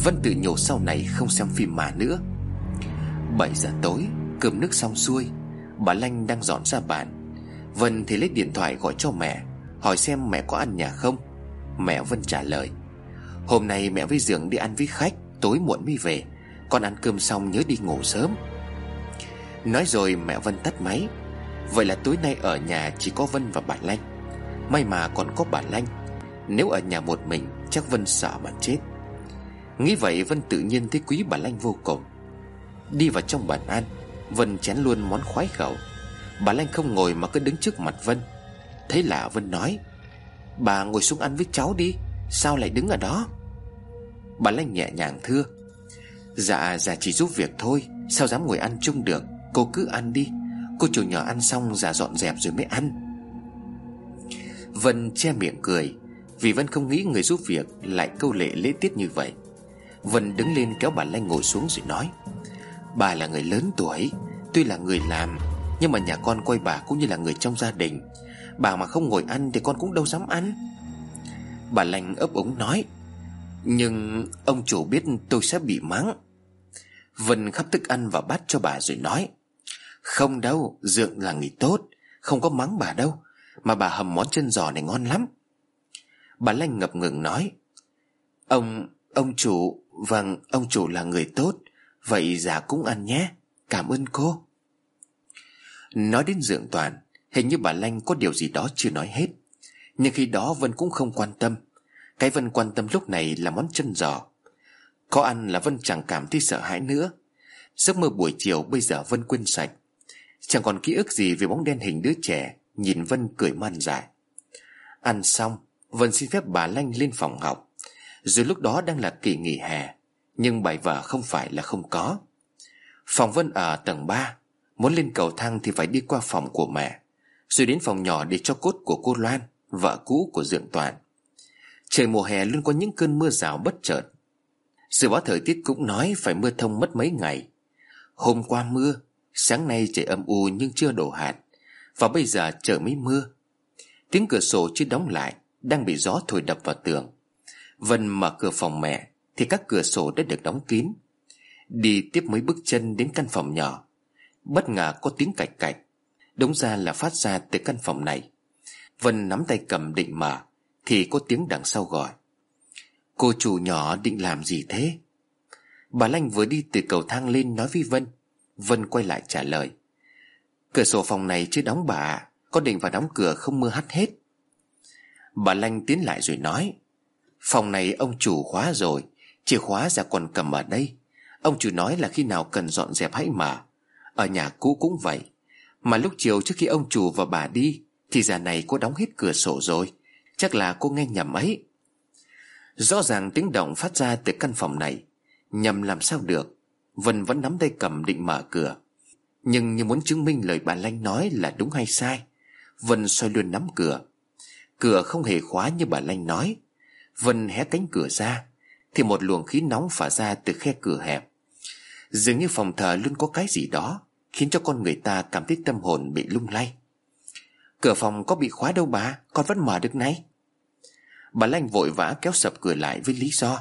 S1: Vân tự nhủ sau này không xem phim mà nữa. 7 giờ tối, Cơm nước xong xuôi, Bà Lanh đang dọn ra bàn. Vân thì lấy điện thoại gọi cho mẹ, Hỏi xem mẹ có ăn nhà không. Mẹ Vân trả lời, Hôm nay mẹ với Dường đi ăn với khách, Tối muộn mới về. Con ăn cơm xong nhớ đi ngủ sớm. Nói rồi mẹ Vân tắt máy. Vậy là tối nay ở nhà chỉ có Vân và bà Lanh. May mà còn có bà Lanh. Nếu ở nhà một mình, Chắc Vân sợ mà chết. Nghĩ vậy Vân tự nhiên thấy quý bà Lanh vô cùng. Đi vào trong bàn ăn, Vân chén luôn món khoái khẩu. Bà Lanh không ngồi mà cứ đứng trước mặt Vân. Thấy lạ Vân nói, Bà ngồi xuống ăn với cháu đi, Sao lại đứng ở đó? Bà Lanh nhẹ nhàng thưa Dạ dạ chỉ giúp việc thôi, Sao dám ngồi ăn chung được, Cô cứ ăn đi. Cô chủ nhỏ ăn xong già dọn dẹp rồi mới ăn. Vân che miệng cười, Vì Vân không nghĩ người giúp việc Lại câu lệ lễ tiết như vậy. Vân đứng lên kéo bà Lanh ngồi xuống rồi nói Bà là người lớn tuổi Tuy là người làm Nhưng mà nhà con coi bà cũng như là người trong gia đình. Bà mà không ngồi ăn thì con cũng đâu dám ăn. Bà Lanh ấp ống nói Nhưng ông chủ biết tôi sẽ bị mắng. Vân khắp thức ăn và bắt cho bà rồi nói Không đâu Dượng là người tốt Không có mắng bà đâu Mà bà hầm món chân giò này ngon lắm. Bà Lanh ngập ngừng nói Ông, ông chủ Vâng, ông chủ là người tốt. Vậy giả cũng ăn nhé. Cảm ơn cô. Nói đến Dượng Toàn Hình như bà Lanh có điều gì đó chưa nói hết. Nhưng khi đó Vân cũng không quan tâm. Cái Vân quan tâm lúc này là món chân giò. Có ăn là Vân chẳng cảm thấy sợ hãi nữa. Giấc mơ buổi chiều bây giờ Vân quên sạch. Chẳng còn ký ức gì về bóng đen hình đứa trẻ Nhìn Vân cười man dại. Ăn xong Vân xin phép bà Lanh lên phòng học dù lúc đó đang là kỳ nghỉ hè, Nhưng bài vở không phải là không có. Phòng Vân ở tầng 3 Muốn lên cầu thang thì phải đi qua phòng của mẹ, Rồi đến phòng nhỏ để cho cốt của cô Loan, Vợ cũ của Dượng Toàn. Trời mùa hè luôn có những cơn mưa rào bất chợt. Dự báo thời tiết cũng nói phải mưa thông mất mấy ngày. Hôm qua mưa, Sáng nay trời âm u nhưng chưa đổ hạt, Và bây giờ trời mới mưa. Tiếng cửa sổ chưa đóng lại, Đang bị gió thổi đập vào tường. Vân mở cửa phòng mẹ, Thì các cửa sổ đã được đóng kín. Đi tiếp mấy bước chân đến căn phòng nhỏ. Bất ngờ có tiếng cạch cạch Đúng ra là phát ra từ căn phòng này. Vân nắm tay cầm định mở, Thì có tiếng đằng sau gọi. Cô chủ nhỏ định làm gì thế? Bà Lanh vừa đi từ cầu thang lên nói với Vân. Vân quay lại trả lời. Cửa sổ phòng này chưa đóng bà Có định vào đóng cửa không mưa hắt hết. Bà Lanh tiến lại rồi nói. Phòng này ông chủ khóa rồi, Chìa khóa ra còn cầm ở đây. Ông chủ nói là khi nào cần dọn dẹp hãy mở. Ở nhà cũ cũng vậy. Mà lúc chiều trước khi ông chủ và bà đi, Thì già này cô đóng hết cửa sổ rồi. Chắc là cô nghe nhầm ấy. Rõ ràng tiếng động phát ra từ căn phòng này. Nhầm làm sao được? Vân vẫn nắm tay cầm định mở cửa. Nhưng như muốn chứng minh lời bà Lanh nói là đúng hay sai, Vân xoay luôn nắm cửa. Cửa không hề khóa như bà Lanh nói. Vân hé cánh cửa ra, Thì một luồng khí nóng phả ra từ khe cửa hẹp. Dường như phòng thờ luôn có cái gì đó, Khiến cho con người ta cảm thấy tâm hồn bị lung lay. Cửa phòng có bị khóa đâu bà? Con vẫn mở được này. Bà Lanh vội vã kéo sập cửa lại với lý do.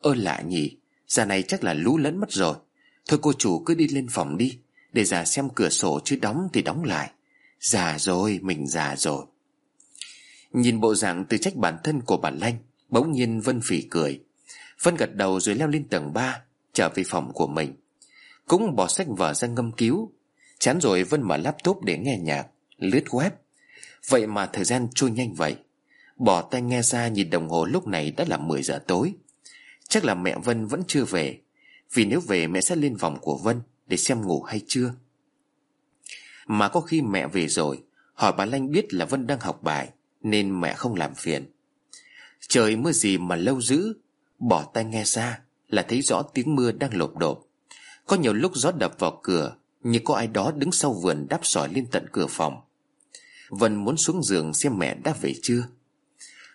S1: Ơ lạ nhỉ, già này chắc là lú lẫn mất rồi. Thôi cô chủ cứ đi lên phòng đi, Để già xem cửa sổ chứ đóng thì đóng lại. Già rồi, mình già rồi. Nhìn bộ dạng tự trách bản thân của bà Lanh, Bỗng nhiên Vân phỉ cười. Vân gật đầu rồi leo lên tầng 3 Trở về phòng của mình. Cũng bỏ sách vở ra ngâm cứu. Chán rồi Vân mở laptop để nghe nhạc, Lướt web. Vậy mà thời gian trôi nhanh vậy. Bỏ tay nghe ra nhìn đồng hồ lúc này đã là 10 giờ tối. Chắc là mẹ Vân vẫn chưa về. Vì nếu về mẹ sẽ lên phòng của Vân Để xem ngủ hay chưa. Mà có khi mẹ về rồi, Hỏi bà Lanh biết là Vân đang học bài. Nên mẹ không làm phiền. Trời mưa gì mà lâu dữ, Bỏ tay nghe ra Là thấy rõ tiếng mưa đang lộp đột Có nhiều lúc gió đập vào cửa, Như có ai đó đứng sau vườn đáp sỏi lên tận cửa phòng. Vân muốn xuống giường xem mẹ đã về chưa.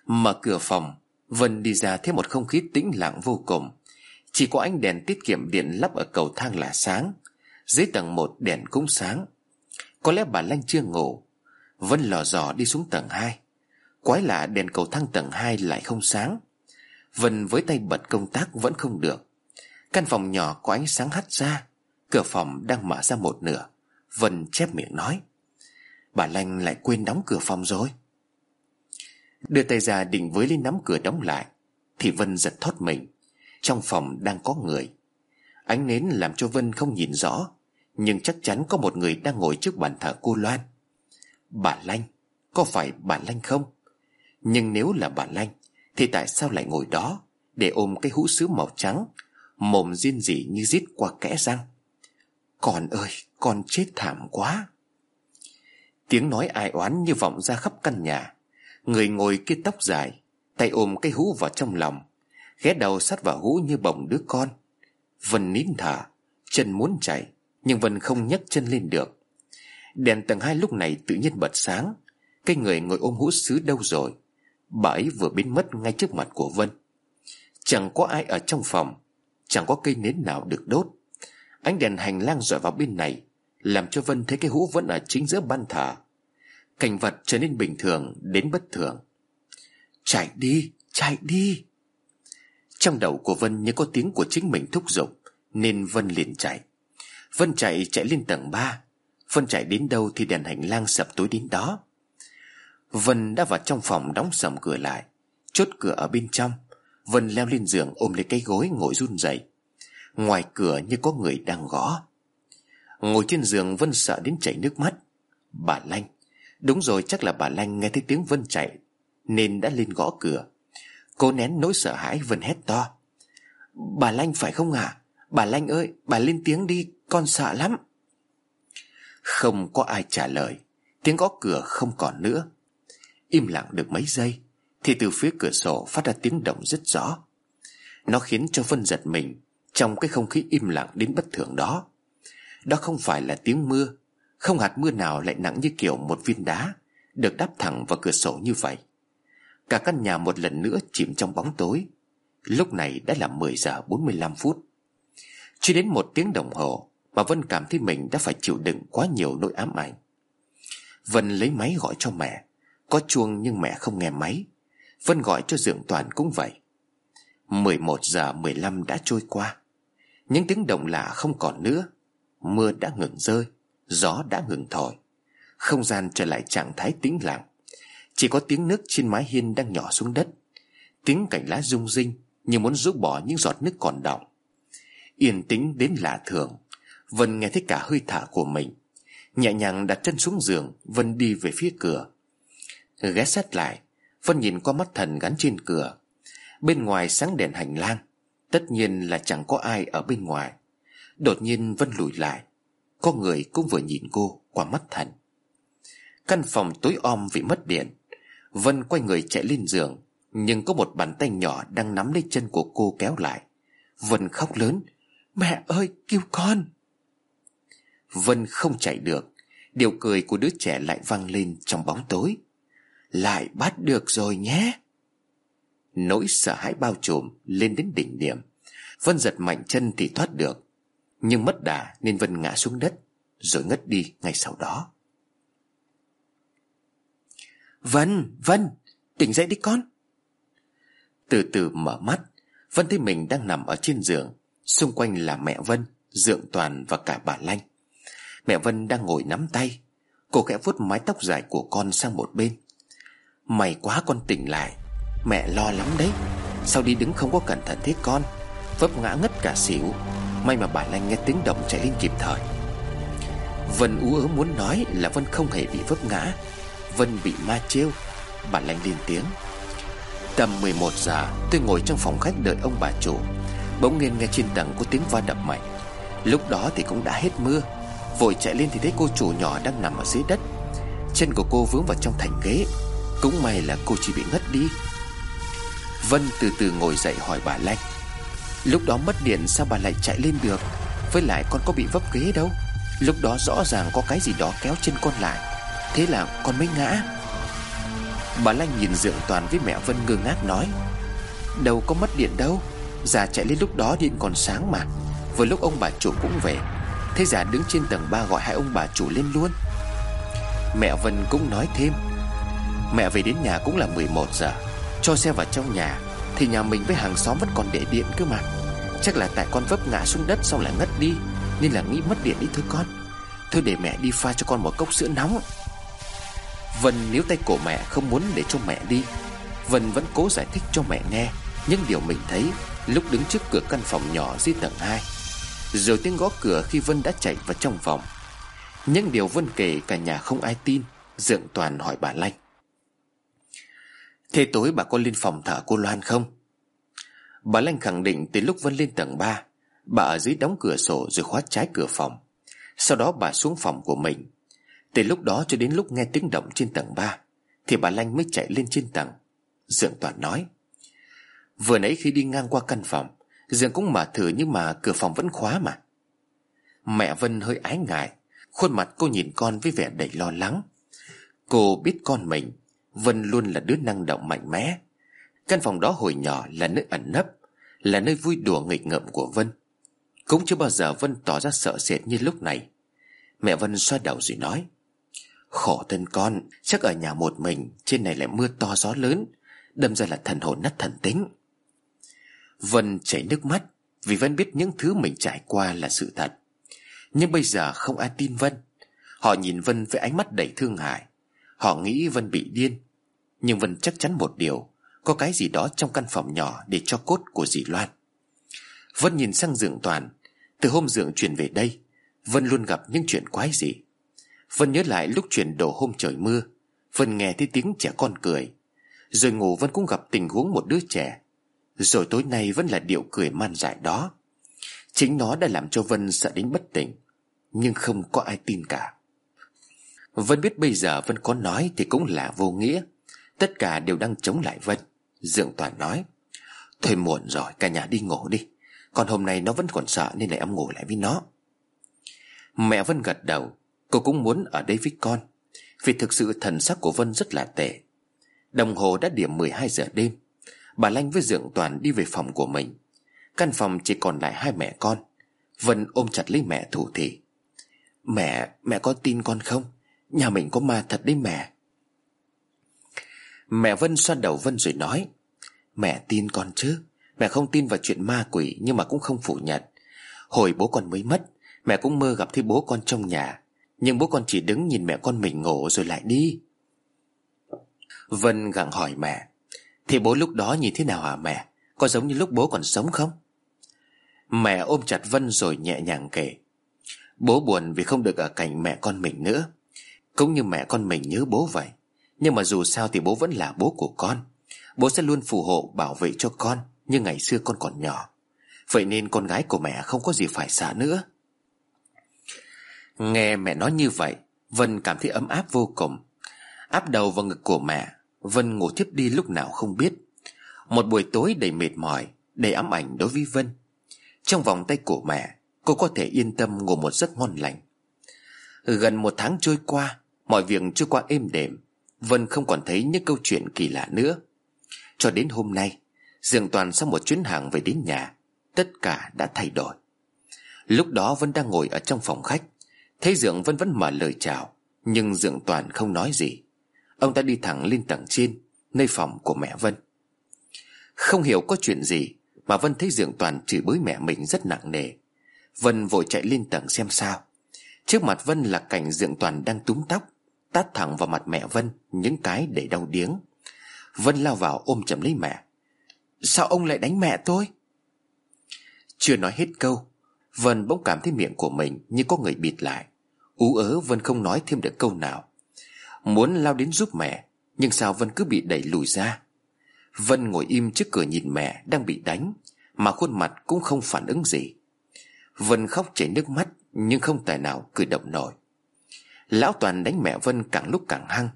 S1: Mở cửa phòng, Vân đi ra thấy một không khí tĩnh lặng vô cùng. Chỉ có ánh đèn tiết kiệm điện lắp ở cầu thang là sáng, Dưới tầng một đèn cũng sáng. Có lẽ bà Lanh chưa ngủ, Vân lò dò đi xuống tầng 2 Quái lạ đèn cầu thang tầng 2 lại không sáng. Vân với tay bật công tác vẫn không được. Căn phòng nhỏ có ánh sáng hắt ra. Cửa phòng đang mở ra một nửa. Vân chép miệng nói, Bà Lanh lại quên đóng cửa phòng rồi. Đưa tay ra định với lên nắm cửa đóng lại, Thì Vân giật thoát mình. Trong phòng đang có người. Ánh nến làm cho Vân không nhìn rõ, Nhưng chắc chắn có một người đang ngồi trước bàn thờ cô Loan. Bà Lanh Có phải bà Lanh không? Nhưng nếu là bà Lanh, Thì tại sao lại ngồi đó, Để ôm cái hũ sứ màu trắng, Mồm riêng rỉ như rít qua kẽ răng? Con ơi, Con chết thảm quá. Tiếng nói ai oán như vọng ra khắp căn nhà. Người ngồi kia tóc dài, Tay ôm cái hũ vào trong lòng, Ghé đầu sát vào hũ như bồng đứa con. Vân nín thở, Chân muốn chạy Nhưng Vân không nhấc chân lên được. Đèn tầng hai lúc này tự nhiên bật sáng, Cái người ngồi ôm hũ sứ đâu rồi? Bà ấy vừa biến mất ngay trước mặt của Vân. Chẳng có ai ở trong phòng Chẳng có cây nến nào được đốt. Ánh đèn hành lang dọi vào bên này Làm cho Vân thấy cái hũ vẫn ở chính giữa ban thờ. Cảnh vật trở nên bình thường đến bất thường. Chạy đi, chạy đi. Trong đầu của Vân như có tiếng của chính mình thúc giục Nên Vân liền chạy. Vân chạy chạy lên tầng 3 Vân chạy đến đâu thì đèn hành lang sập tối đến đó. Vân đã vào trong phòng đóng sầm cửa lại, Chốt cửa ở bên trong. Vân leo lên giường ôm lấy cái gối ngồi run rẩy. Ngoài cửa như có người đang gõ. Ngồi trên giường, Vân sợ đến chảy nước mắt. Bà Lanh. Đúng rồi, chắc là bà Lanh nghe thấy tiếng Vân chạy, Nên đã lên gõ cửa. Cô nén nỗi sợ hãi, Vân hét to. Bà Lanh phải không ạ? À? Bà Lanh ơi, bà lên tiếng đi, Con sợ lắm. Không có ai trả lời. Tiếng gõ cửa không còn nữa. Im lặng được mấy giây, Thì từ phía cửa sổ phát ra tiếng động rất rõ. Nó khiến cho Vân giật mình Trong cái không khí im lặng đến bất thường đó. Đó không phải là tiếng mưa, không hạt mưa nào lại nặng như kiểu một viên đá Được đắp thẳng vào cửa sổ như vậy. Cả căn nhà một lần nữa chìm trong bóng tối. Lúc này đã là 10 giờ 45 phút. Chưa đến một tiếng đồng hồ Mà Vân cảm thấy mình đã phải chịu đựng quá nhiều nỗi ám ảnh. Vân lấy máy gọi cho mẹ. Có chuông nhưng mẹ không nghe máy. Vân gọi cho Dượng Toàn cũng vậy. 11 giờ 15 đã trôi qua. Những tiếng động lạ không còn nữa. Mưa đã ngừng rơi, Gió đã ngừng thổi. Không gian trở lại trạng thái tĩnh lặng. Chỉ có tiếng nước trên mái hiên đang nhỏ xuống đất. Tiếng cảnh lá rung rinh Như muốn rút bỏ những giọt nước còn đọng. Yên tĩnh đến lạ thường. Vân nghe thấy cả hơi thở của mình. Nhẹ nhàng đặt chân xuống giường, Vân đi về phía cửa. Ghé sát lại Vân nhìn qua mắt thần gắn trên cửa. Bên ngoài sáng đèn hành lang, Tất nhiên là chẳng có ai ở bên ngoài. Đột nhiên Vân lùi lại, có người cũng vừa nhìn cô qua mắt thần. Căn phòng tối om vì mất điện, Vân quay người chạy lên giường, Nhưng có một bàn tay nhỏ đang nắm lấy chân của cô kéo lại. Vân khóc lớn, Mẹ ơi, cứu con! Vân không chạy được, Điều cười của đứa trẻ lại vang lên trong bóng tối. Lại bắt được rồi nhé. Nỗi sợ hãi bao trùm lên đến đỉnh điểm. Vân giật mạnh chân thì thoát được. Nhưng mất đà nên Vân ngã xuống đất Rồi ngất đi ngay sau đó. Vân, Vân, tỉnh dậy đi con. Từ từ mở mắt Vân thấy mình đang nằm ở trên giường Xung quanh là mẹ Vân Dượng Toàn và cả bà Lanh. Mẹ Vân đang ngồi nắm tay. Cô khẽ vuốt mái tóc dài của con sang một bên. Mày quá con tỉnh lại. Mẹ lo lắm đấy. Sao đi đứng không có cẩn thận thế con? Vấp ngã ngất cả xỉu. May mà bà Lanh nghe tiếng động chạy lên kịp thời. Vân ú ớ muốn nói là Vân không hề bị vấp ngã. Vân bị ma trêu Bà Lanh lên tiếng. Tầm 11 giờ, tôi ngồi trong phòng khách đợi ông bà chủ. Bỗng nhiên nghe trên tầng có tiếng va đập mạnh. Lúc đó thì cũng đã hết mưa. Vội chạy lên thì thấy cô chủ nhỏ đang nằm ở dưới đất. Chân của cô vướng vào trong thành ghế. Cũng may là cô chỉ bị ngất đi. Vân từ từ ngồi dậy hỏi bà Lanh Lúc đó mất điện sao bà lại chạy lên được? Với lại con có bị vấp ghế đâu. Lúc đó rõ ràng có cái gì đó kéo chân con lại. Thế là con mới ngã. Bà Lanh nhìn Dượng Toàn với mẹ Vân ngơ ngác nói. Đâu có mất điện đâu. Già chạy lên lúc đó điện còn sáng mà. Vừa lúc ông bà chủ cũng về. Thế già đứng trên tầng 3 gọi hai ông bà chủ lên luôn. Mẹ Vân cũng nói thêm. Mẹ về đến nhà cũng là 11 giờ. Cho xe vào trong nhà, Thì nhà mình với hàng xóm vẫn còn để điện cơ mà. Chắc là tại con vấp ngã xuống đất xong là ngất đi, Nên là nghĩ mất điện đi thôi con. Thôi để mẹ đi pha cho con một cốc sữa nóng. Vân níu tay cổ mẹ không muốn để cho mẹ đi. Vân vẫn cố giải thích cho mẹ nghe Những điều mình thấy Lúc đứng trước cửa căn phòng nhỏ dưới tầng 2 Rồi tiếng gõ cửa khi Vân đã chạy vào trong phòng. Những điều Vân kể cả nhà không ai tin, Dượng Toàn hỏi bà Lanh. Thế tối bà có lên phòng thở cô Loan không? Bà Lanh khẳng định từ lúc Vân lên tầng 3 Bà ở dưới đóng cửa sổ rồi khóa trái cửa phòng. Sau đó bà xuống phòng của mình. Từ lúc đó cho đến lúc nghe tiếng động trên tầng 3 Thì bà Lanh mới chạy lên trên tầng. Dượng Toàn nói, Vừa nãy khi đi ngang qua căn phòng, Dượng cũng mở thử nhưng mà cửa phòng vẫn khóa mà. Mẹ Vân hơi ái ngại, Khuôn mặt cô nhìn con với vẻ đầy lo lắng. Cô biết con mình Vân luôn là đứa năng động mạnh mẽ. Căn phòng đó hồi nhỏ là nơi ẩn nấp, Là nơi vui đùa nghịch ngợm của Vân. Cũng chưa bao giờ Vân tỏ ra sợ sệt như lúc này. Mẹ Vân xoa đầu rồi nói, Khổ thân con, Chắc ở nhà một mình, Trên này lại mưa to gió lớn, Đâm ra là thần hồn nát thần tính. Vân chảy nước mắt Vì Vân biết những thứ mình trải qua là sự thật. Nhưng bây giờ không ai tin Vân. Họ nhìn Vân với ánh mắt đầy thương hại. Họ nghĩ Vân bị điên. Nhưng Vân chắc chắn một điều, Có cái gì đó trong căn phòng nhỏ Để cho cốt của dì Loan. Vân nhìn sang Dượng Toàn, Từ hôm Dượng chuyển về đây, Vân luôn gặp những chuyện quái gì Vân nhớ lại lúc chuyển đồ hôm trời mưa, Vân nghe thấy tiếng trẻ con cười. Rồi ngủ Vân cũng gặp tình huống một đứa trẻ. Rồi tối nay vẫn là điệu cười man dại đó. Chính nó đã làm cho Vân sợ đến bất tỉnh, Nhưng không có ai tin cả. Vân biết bây giờ Vân có nói thì cũng là vô nghĩa. Tất cả đều đang chống lại Vân. Dượng Toàn nói Thôi muộn rồi cả nhà đi ngủ đi. Còn hôm nay nó vẫn còn sợ nên lại em ngủ lại với nó. Mẹ Vân gật đầu Cô cũng muốn ở đây với con. Vì thực sự thần sắc của Vân rất là tệ. Đồng hồ đã điểm 12 giờ đêm. Bà Lanh với Dượng Toàn đi về phòng của mình. Căn phòng chỉ còn lại hai mẹ con. Vân ôm chặt lấy mẹ thủ thị Mẹ, mẹ có tin con không? Nhà mình có ma thật đấy mẹ. Mẹ Vân xoa đầu Vân rồi nói, Mẹ tin con chứ? Mẹ không tin vào chuyện ma quỷ, Nhưng mà cũng không phủ nhận. Hồi bố con mới mất, Mẹ cũng mơ gặp thấy bố con trong nhà. Nhưng bố con chỉ đứng nhìn mẹ con mình ngủ rồi lại đi. Vân gặng hỏi mẹ, Thì bố lúc đó nhìn thế nào hả mẹ? Có giống như lúc bố còn sống không? Mẹ ôm chặt Vân rồi nhẹ nhàng kể, Bố buồn vì không được ở cạnh mẹ con mình nữa. Cũng như mẹ con mình nhớ bố vậy. Nhưng mà dù sao thì bố vẫn là bố của con. Bố sẽ luôn phù hộ, bảo vệ cho con Như ngày xưa con còn nhỏ. Vậy nên con gái của mẹ không có gì phải sợ nữa. Nghe mẹ nói như vậy, Vân cảm thấy ấm áp vô cùng. Áp đầu vào ngực của mẹ, Vân ngủ thiếp đi lúc nào không biết. Một buổi tối đầy mệt mỏi, Đầy ám ảnh đối với Vân. Trong vòng tay của mẹ, Cô có thể yên tâm ngủ một giấc ngon lành. Gần một tháng trôi qua, Mọi việc trôi qua êm đềm. Vân không còn thấy những câu chuyện kỳ lạ nữa. Cho đến hôm nay Dường Toàn sau một chuyến hàng về đến nhà, Tất cả đã thay đổi. Lúc đó Vân đang ngồi ở trong phòng khách, Thấy Dượng Vân vẫn mở lời chào, Nhưng Dượng Toàn không nói gì. Ông ta đi thẳng lên tầng trên, Nơi phòng của mẹ Vân. Không hiểu có chuyện gì Mà Vân thấy Dượng Toàn chửi bới mẹ mình rất nặng nề. Vân vội chạy lên tầng xem sao. Trước mặt Vân là cảnh Dượng Toàn đang túm tóc. Tát thẳng vào mặt mẹ Vân, Những cái để đau điếng. Vân lao vào ôm chầm lấy mẹ. Sao ông lại đánh mẹ tôi? Chưa nói hết câu, Vân bỗng cảm thấy miệng của mình Như có người bịt lại. Ú ớ, Vân không nói thêm được câu nào. Muốn lao đến giúp mẹ, Nhưng sao Vân cứ bị đẩy lùi ra? Vân ngồi im trước cửa nhìn mẹ Đang bị đánh, Mà khuôn mặt cũng không phản ứng gì. Vân khóc chảy nước mắt, Nhưng không tài nào cử động nổi. Lão Toàn đánh mẹ Vân càng lúc càng hăng.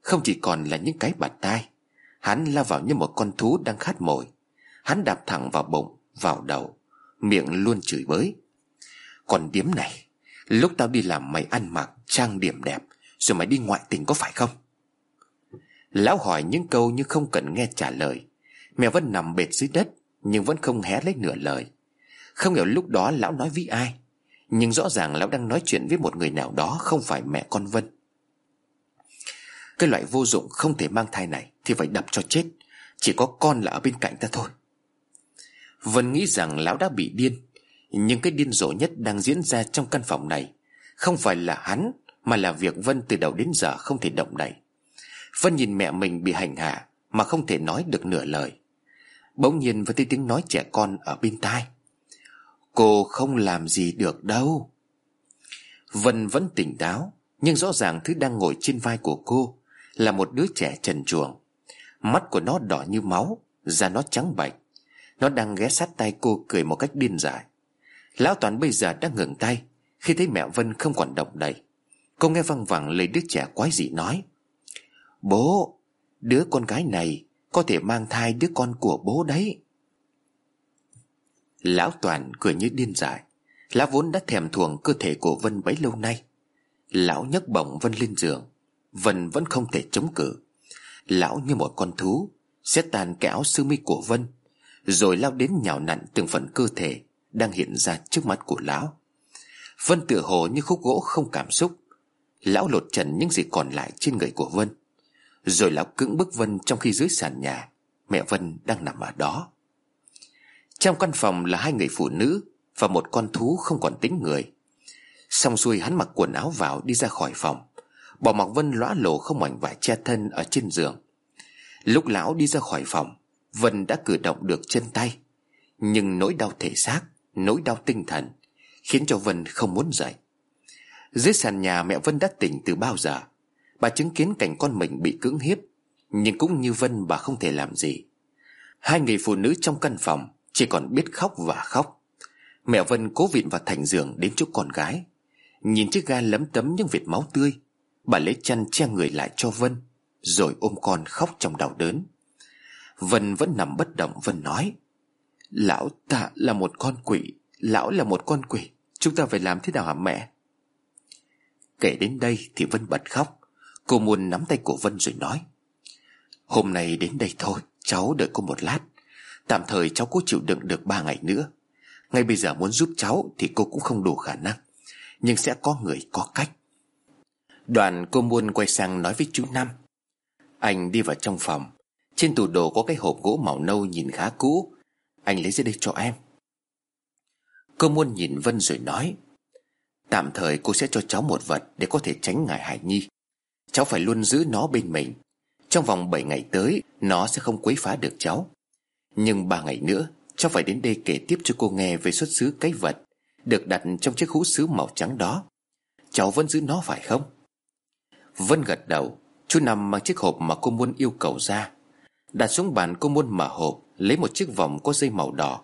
S1: Không chỉ còn là những cái bạt tai, Hắn lao vào như một con thú đang khát mồi. Hắn đạp thẳng vào bụng, Vào đầu, Miệng luôn chửi bới. Còn điếm này, Lúc tao đi làm mày ăn mặc, Trang điểm đẹp, Rồi mày đi ngoại tình có phải không? Lão hỏi những câu nhưng không cần nghe trả lời. Mẹ vân nằm bệt dưới đất, Nhưng vẫn không hé lấy nửa lời. Không hiểu lúc đó lão nói với ai. Nhưng rõ ràng lão đang nói chuyện với một người nào đó Không phải mẹ con Vân. Cái loại vô dụng không thể mang thai này Thì phải đập cho chết. Chỉ có con là ở bên cạnh ta thôi. Vân nghĩ rằng lão đã bị điên. Nhưng cái điên rồ nhất đang diễn ra trong căn phòng này Không phải là hắn, Mà là việc Vân từ đầu đến giờ không thể động đậy. Vân nhìn mẹ mình bị hành hạ Mà không thể nói được nửa lời. Bỗng nhiên với tiếng nói trẻ con ở bên tai. Cô không làm gì được đâu. Vân vẫn tỉnh táo, Nhưng rõ ràng thứ đang ngồi trên vai của cô Là một đứa trẻ trần truồng. Mắt của nó đỏ như máu, Da nó trắng bạch. Nó đang ghé sát tay cô cười một cách điên dại. Lão Toàn bây giờ đã ngừng tay, Khi thấy mẹ Vân không còn động đậy. Cô nghe văng vẳng lời đứa trẻ quái dị nói. Bố, Đứa con gái này Có thể mang thai đứa con của bố đấy. Lão Toàn cười như điên dại. Lão vốn đã thèm thuồng cơ thể của Vân bấy lâu nay. Lão nhấc bổng Vân lên giường. Vân vẫn không thể chống cự. Lão như một con thú, Sẽ tàn cái áo sơ mi của Vân. Rồi lao đến nhào nặn từng phần cơ thể Đang hiện ra trước mắt của lão. Vân tựa hồ như khúc gỗ không cảm xúc. Lão lột trần những gì còn lại trên người của Vân. Rồi lão cưỡng bức Vân trong khi dưới sàn nhà. Mẹ Vân đang nằm ở đó. Trong căn phòng là hai người phụ nữ Và một con thú không còn tính người. Xong xuôi hắn mặc quần áo vào đi ra khỏi phòng. Bỏ mặc Vân lõa lộ không mảnh vải che thân ở trên giường. Lúc lão đi ra khỏi phòng, Vân đã cử động được chân tay. Nhưng nỗi đau thể xác, Nỗi đau tinh thần Khiến cho Vân không muốn dậy. Dưới sàn nhà mẹ Vân đã tỉnh từ bao giờ? Bà chứng kiến cảnh con mình bị cưỡng hiếp, Nhưng cũng như Vân bà không thể làm gì. Hai người phụ nữ trong căn phòng chỉ còn biết khóc và khóc. Mẹ Vân cố vịn vào thành giường đến chỗ con gái. Nhìn chiếc ga lấm tấm những vệt máu tươi, Bà lấy chăn che người lại cho Vân, Rồi ôm con khóc trong đau đớn. Vân vẫn nằm bất động, Vân nói, Lão ta là một con quỷ, Lão là một con quỷ, Chúng ta phải làm thế nào hả mẹ? Kể đến đây thì Vân bật khóc. Cô muốn nắm tay của Vân rồi nói, Hôm nay đến đây thôi, Cháu đợi cô một lát. Tạm thời cháu cố chịu đựng được ba ngày nữa. Ngay bây giờ muốn giúp cháu Thì cô cũng không đủ khả năng. Nhưng sẽ có người có cách. Đoàn cô muôn quay sang nói với chú Năm. Anh đi vào trong phòng. Trên tủ đồ có cái hộp gỗ màu nâu nhìn khá cũ. Anh lấy ra đây cho em. Cô muôn nhìn Vân rồi nói. Tạm thời cô sẽ cho cháu một vật Để có thể tránh ngài Hải Nhi. Cháu phải luôn giữ nó bên mình. Trong vòng 7 ngày tới, Nó sẽ không quấy phá được cháu. Nhưng ba ngày nữa, Cháu phải đến đây kể tiếp cho cô nghe Về xuất xứ cái vật Được đặt trong chiếc hũ sứ màu trắng đó. Cháu vẫn giữ nó phải không? Vân gật đầu. Chú nằm mang chiếc hộp mà cô muốn yêu cầu ra. Đặt xuống bàn cô muốn mở hộp, Lấy một chiếc vòng có dây màu đỏ.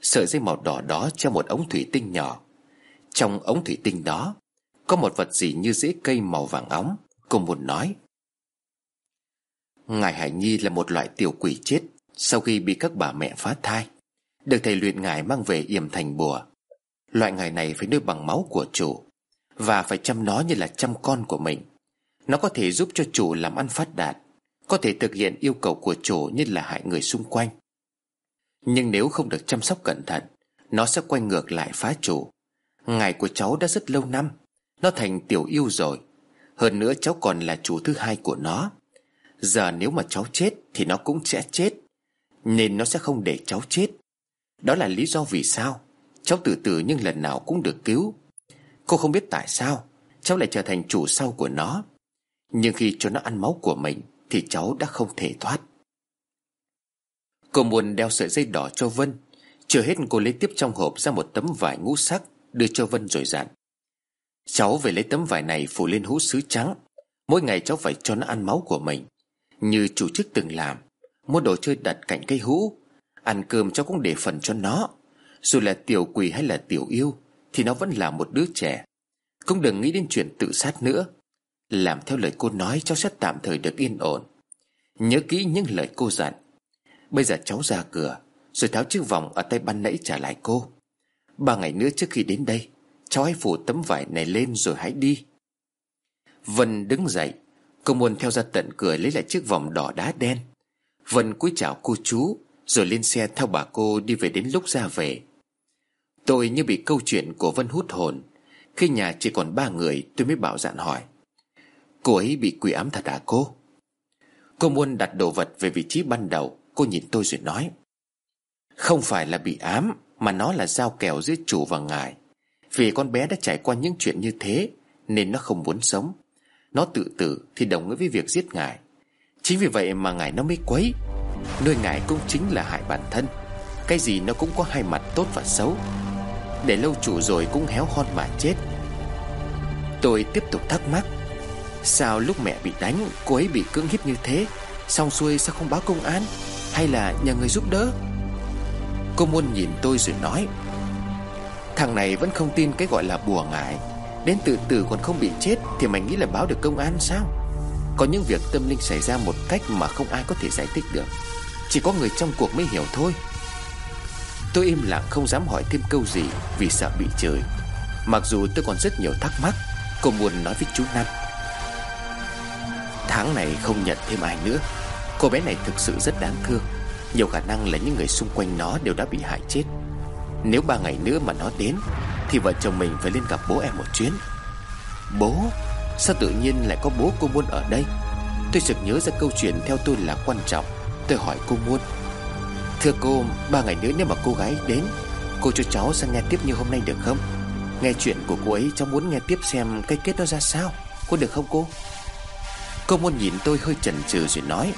S1: Sợi dây màu đỏ đó cho một ống thủy tinh nhỏ. Trong ống thủy tinh đó, Có một vật gì như rễ cây màu vàng óng, Cô muốn nói. Ngài Hải Nhi là một loại tiểu quỷ chết. Sau khi bị các bà mẹ phá thai, Được thầy luyện ngài mang về yểm thành bùa. Loại ngài này phải nuôi bằng máu của chủ Và phải chăm nó như là chăm con của mình. Nó có thể giúp cho chủ làm ăn phát đạt, Có thể thực hiện yêu cầu của chủ như là hại người xung quanh. Nhưng nếu không được chăm sóc cẩn thận, Nó sẽ quay ngược lại phá chủ. Ngài của cháu đã rất lâu năm, Nó thành tiểu yêu rồi. Hơn nữa cháu còn là chủ thứ hai của nó. Giờ nếu mà cháu chết Thì nó cũng sẽ chết. Nên nó sẽ không để cháu chết. Đó là lý do vì sao Cháu từ từ nhưng lần nào cũng được cứu. Cô không biết tại sao Cháu lại trở thành chủ sau của nó. Nhưng khi cho nó ăn máu của mình Thì cháu đã không thể thoát. Cô muốn đeo sợi dây đỏ cho Vân. Chưa hết cô lấy tiếp trong hộp ra một tấm vải ngũ sắc Đưa cho Vân rồi dặn. Cháu về lấy tấm vải này phủ lên hũ sứ trắng. Mỗi ngày cháu phải cho nó ăn máu của mình, Như chủ chức từng làm. Mua đồ chơi đặt cạnh cây hũ. Ăn cơm cháu cũng để phần cho nó. Dù là tiểu quỷ hay là tiểu yêu, Thì nó vẫn là một đứa trẻ. Cũng đừng nghĩ đến chuyện tự sát nữa. Làm theo lời cô nói, cháu sẽ tạm thời được yên ổn. Nhớ kỹ những lời cô dặn. Bây giờ cháu ra cửa, Rồi tháo chiếc vòng ở tay ban nãy trả lại cô. Ba ngày nữa trước khi đến đây, Cháu hãy phủ tấm vải này lên rồi hãy đi. Vân đứng dậy, Cô muốn theo ra tận cửa lấy lại chiếc vòng đỏ đá đen. Vân cúi chào cô chú, Rồi lên xe theo bà cô đi về đến lúc ra về. Tôi như bị câu chuyện của Vân hút hồn. Khi nhà chỉ còn ba người, tôi mới bảo dạn hỏi. Cô ấy bị quỷ ám thật à cô? Cô muốn đặt đồ vật về vị trí ban đầu, Cô nhìn tôi rồi nói. Không phải là bị ám, Mà nó là giao kèo giữa chủ và ngài. Vì con bé đã trải qua những chuyện như thế, Nên nó không muốn sống. Nó tự tử thì đồng nghĩa với việc giết ngài. Chính vì vậy mà ngài nó mới quấy. Nuôi ngài cũng chính là hại bản thân. Cái gì nó cũng có hai mặt tốt và xấu. Để lâu chủ rồi cũng héo hon mà chết. Tôi tiếp tục thắc mắc, Sao lúc mẹ bị đánh, Cô ấy bị cưỡng hiếp như thế? Xong xuôi sao không báo công an? Hay là nhờ người giúp đỡ? Cô Muôn nhìn tôi rồi nói, Thằng này vẫn không tin cái gọi là bùa ngải. Đến tự tử còn không bị chết Thì mày nghĩ là báo được công an sao? Có những việc tâm linh xảy ra một cách Mà không ai có thể giải thích được. Chỉ có người trong cuộc mới hiểu thôi. Tôi im lặng không dám hỏi thêm câu gì Vì sợ bị chửi. Mặc dù tôi còn rất nhiều thắc mắc, Cô muốn nói với chú Năm. Tháng này không nhận thêm ai nữa. Cô bé này thực sự rất đáng thương. Nhiều khả năng là những người xung quanh nó đều đã bị hại chết. Nếu ba ngày nữa mà nó đến, Thì vợ chồng mình phải lên gặp bố em một chuyến. Bố? Sao tự nhiên lại có bố cô Muôn ở đây? Tôi sực nhớ ra câu chuyện theo tôi là quan trọng. Tôi hỏi cô Muôn. Thưa cô, Ba ngày nữa nếu mà cô gái đến, Cô cho cháu sang nghe tiếp như hôm nay được không? Nghe chuyện của cô ấy, cháu muốn nghe tiếp xem Cái kết nó ra sao. Có được không cô? Cô Muôn nhìn tôi hơi chần chừ rồi nói,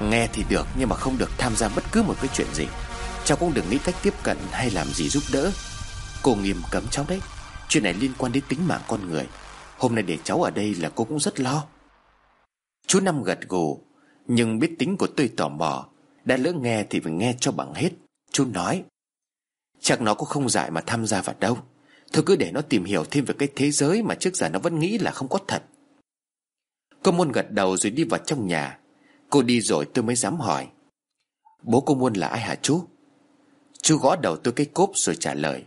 S1: Nghe thì được, nhưng mà không được tham gia bất cứ một cái chuyện gì. Cháu cũng đừng nghĩ cách tiếp cận hay làm gì giúp đỡ. Cô nghiêm cấm cháu đấy. Chuyện này liên quan đến tính mạng con người. Hôm nay để cháu ở đây là cô cũng rất lo. Chú Năm gật gù, Nhưng biết tính của tôi tò mò. Đã lỡ nghe thì phải nghe cho bằng hết. Chú nói, Chắc nó cũng không dại mà tham gia vào đâu. Thôi cứ để nó tìm hiểu thêm về cái thế giới Mà trước giờ nó vẫn nghĩ là không có thật. Cô Môn gật đầu rồi đi vào trong nhà. Cô đi rồi tôi mới dám hỏi, Bố cô Muôn là ai hả chú? Chú gõ đầu tôi cái cốp rồi trả lời,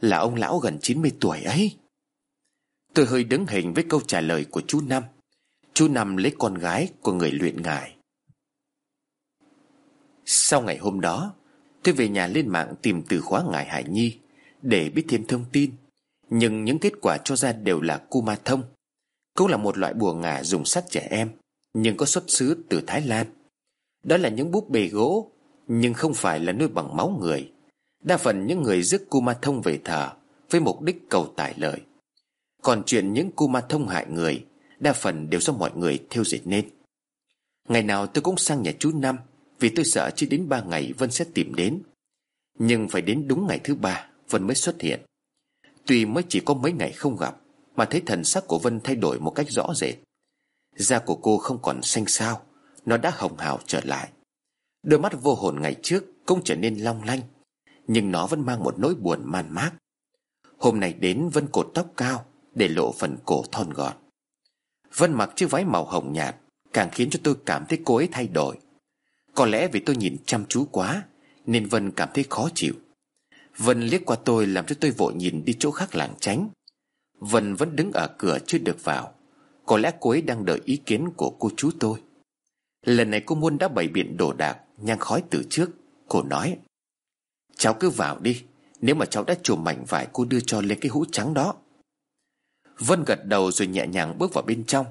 S1: Là ông lão gần 90 tuổi ấy. Tôi hơi đứng hình với câu trả lời của chú Năm Chú Năm lấy con gái của người luyện ngài Sau ngày hôm đó Tôi về nhà lên mạng tìm từ khóa ngài Hải Nhi Để biết thêm thông tin Nhưng những kết quả cho ra đều là Kuma ma thông Cũng là một loại bùa ngà dùng sắt trẻ em nhưng có xuất xứ từ Thái Lan. Đó là những búp bê gỗ, nhưng không phải là nuôi bằng máu người. Đa phần những người rước ma thông về thờ với mục đích cầu tài lợi. Còn chuyện những ma thông hại người, đa phần đều do mọi người theo dệt nên. Ngày nào tôi cũng sang nhà chú Năm vì tôi sợ chỉ đến ba ngày Vân sẽ tìm đến. Nhưng phải đến đúng ngày thứ ba Vân mới xuất hiện. Tuy mới chỉ có mấy ngày không gặp mà thấy thần sắc của Vân thay đổi một cách rõ rệt. Da của cô không còn xanh xao Nó đã hồng hào trở lại Đôi mắt vô hồn ngày trước Cũng trở nên long lanh Nhưng nó vẫn mang một nỗi buồn man mác Hôm nay đến Vân cột tóc cao để lộ phần cổ thon gọn. Vân mặc chiếc váy màu hồng nhạt, Càng khiến cho tôi cảm thấy cô ấy thay đổi. Có lẽ vì tôi nhìn chăm chú quá, Nên Vân cảm thấy khó chịu. Vân liếc qua tôi làm cho tôi vội nhìn đi chỗ khác lảng tránh. Vân vẫn đứng ở cửa chưa được vào. Có lẽ cô ấy đang đợi ý kiến của cô chú tôi. Lần này cô Muôn đã bày biện đồ đạc, Nhang khói từ trước. Cô nói, Cháu cứ vào đi, Nếu mà cháu đã chùm mảnh vải cô đưa cho lên cái hũ trắng đó. Vân gật đầu rồi nhẹ nhàng bước vào bên trong.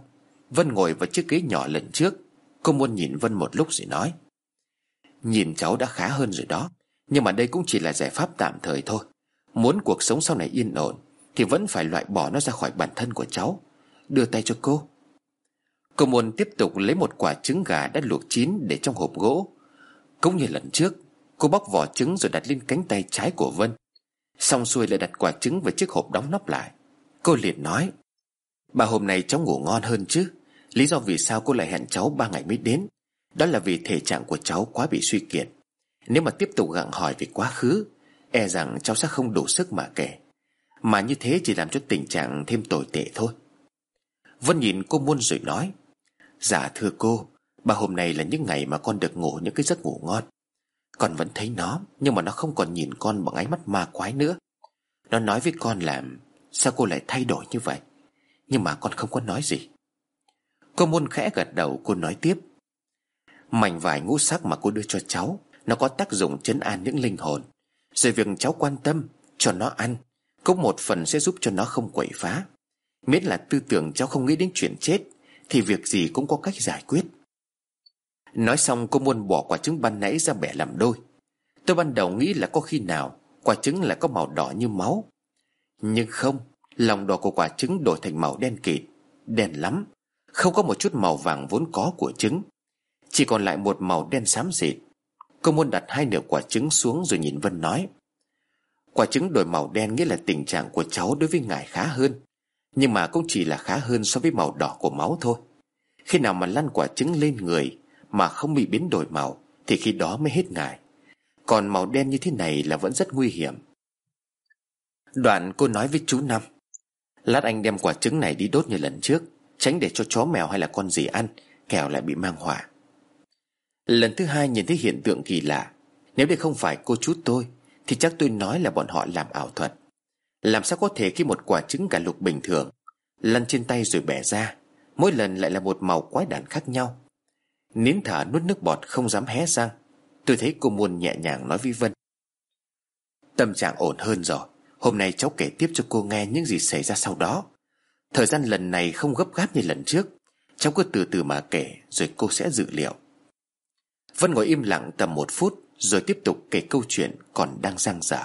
S1: Vân ngồi vào chiếc ghế nhỏ lần trước. Cô muốn nhìn Vân một lúc rồi nói. Nhìn cháu đã khá hơn rồi đó. Nhưng mà đây cũng chỉ là giải pháp tạm thời thôi. Muốn cuộc sống sau này yên ổn, Thì vẫn phải loại bỏ nó ra khỏi bản thân của cháu. Đưa tay cho cô. Cô muốn tiếp tục lấy một quả trứng gà đã luộc chín để trong hộp gỗ. Cũng như lần trước, Cô bóc vỏ trứng rồi đặt lên cánh tay trái của Vân. Xong xuôi lại đặt quả trứng vào chiếc hộp đóng nắp lại. Cô liền nói, Bà hôm nay cháu ngủ ngon hơn chứ? Lý do vì sao cô lại hẹn cháu ba ngày mới đến? Đó là vì thể trạng của cháu quá bị suy kiệt. Nếu mà tiếp tục gặng hỏi về quá khứ E rằng cháu sẽ không đủ sức mà kể. Mà như thế chỉ làm cho tình trạng thêm tồi tệ thôi. Vân nhìn cô muôn rồi nói Dạ thưa cô Bà hôm nay là những ngày mà con được ngủ những cái giấc ngủ ngon. Con vẫn thấy nó, Nhưng mà nó không còn nhìn con bằng ánh mắt ma quái nữa. Nó nói với con làm Sao cô lại thay đổi như vậy? Nhưng mà con không có nói gì. Cô môn khẽ gật đầu, cô nói tiếp. Mảnh vải ngũ sắc mà cô đưa cho cháu, Nó có tác dụng chấn an những linh hồn. Rồi việc cháu quan tâm, Cho nó ăn, Cũng một phần sẽ giúp cho nó không quậy phá. Miễn là tư tưởng cháu không nghĩ đến chuyện chết, Thì việc gì cũng có cách giải quyết. Nói xong, cô muốn bỏ quả trứng ban nãy ra bẻ làm đôi. Tôi ban đầu nghĩ là có khi nào Quả trứng lại có màu đỏ như máu nhưng không, Lòng đỏ của quả trứng đổi thành màu đen kịt, Đen lắm. Không có một chút màu vàng vốn có của trứng. Chỉ còn lại một màu đen xám xịt. Cô muốn đặt hai nửa quả trứng xuống rồi nhìn Vân nói. Quả trứng đổi màu đen nghĩa là tình trạng của cháu đối với ngài khá hơn. Nhưng mà cũng chỉ là khá hơn so với màu đỏ của máu thôi. Khi nào mà lăn quả trứng lên người Mà không bị biến đổi màu Thì khi đó mới hết ngài Còn màu đen như thế này là vẫn rất nguy hiểm. Đoạn cô nói với chú Năm. Lát anh đem quả trứng này đi đốt như lần trước, Tránh để cho chó mèo hay là con gì ăn, Kẻo lại bị mang hỏa. Lần thứ hai nhìn thấy hiện tượng kỳ lạ. Nếu đây không phải cô chú tôi, Thì chắc tôi nói là bọn họ làm ảo thuật. Làm sao có thể khi một quả trứng cả lục bình thường, Lăn trên tay rồi bẻ ra, Mỗi lần lại là một màu quái đản khác nhau. Nín thở nuốt nước bọt không dám hé răng. Tôi thấy cô muôn nhẹ nhàng nói với Vân. Tâm trạng ổn hơn rồi. Hôm nay cháu kể tiếp cho cô nghe những gì xảy ra sau đó. Thời gian lần này không gấp gáp như lần trước. Cháu cứ từ từ mà kể, Rồi cô sẽ dự liệu. Vân ngồi im lặng tầm một phút, Rồi tiếp tục kể câu chuyện còn đang giang dở.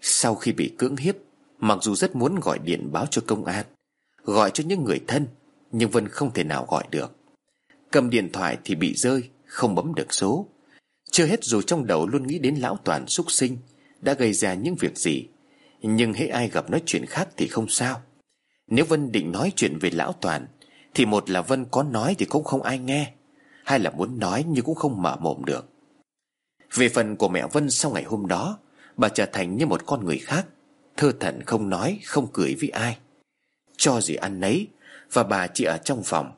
S1: Sau khi bị cưỡng hiếp, Mặc dù rất muốn gọi điện báo cho công an, Gọi cho những người thân, Nhưng Vân không thể nào gọi được. Cầm điện thoại thì bị rơi, Không bấm được số. Chưa hết dù trong đầu luôn nghĩ đến lão toàn súc sinh đã gây ra những việc gì? Nhưng hễ ai gặp nói chuyện khác thì không sao. Nếu vân định nói chuyện về lão toàn, thì một là vân có nói thì cũng không ai nghe. Hai là muốn nói nhưng cũng không mở mồm được. Về phần của mẹ vân sau ngày hôm đó, bà trở thành như một con người khác, thơ thẩn không nói, không cười với ai. Cho gì ăn nấy, và bà chỉ ở trong phòng.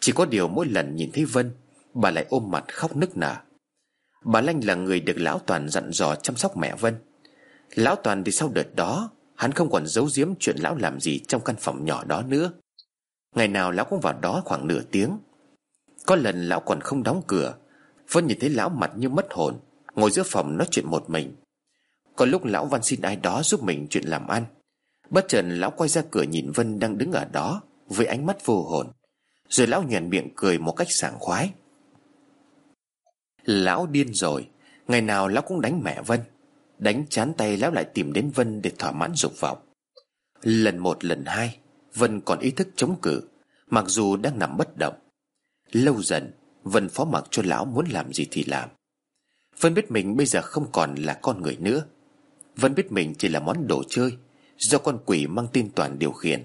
S1: Chỉ có điều mỗi lần nhìn thấy vân, bà lại ôm mặt khóc nức nở. Bà Lanh là người được Lão Toàn dặn dò chăm sóc mẹ Vân. Lão Toàn thì sau đợt đó, Hắn không còn giấu giếm chuyện lão làm gì trong căn phòng nhỏ đó nữa. Ngày nào lão cũng vào đó khoảng nửa tiếng. Có lần lão còn không đóng cửa, Vân nhìn thấy lão mặt như mất hồn, Ngồi giữa phòng nói chuyện một mình. Có lúc lão văn xin ai đó giúp mình chuyện làm ăn. Bất chợt lão quay ra cửa nhìn Vân đang đứng ở đó, Với ánh mắt vô hồn. Rồi lão nhoèn miệng cười một cách sảng khoái. Lão điên rồi. Ngày nào lão cũng đánh mẹ Vân. Đánh chán tay lão lại tìm đến Vân để thỏa mãn dục vọng. Lần một, lần hai, Vân còn ý thức chống cự, Mặc dù đang nằm bất động. Lâu dần, Vân phó mặc cho lão muốn làm gì thì làm. Vân biết mình bây giờ không còn là con người nữa. Vân biết mình chỉ là món đồ chơi, Do con quỷ mang tin toàn điều khiển.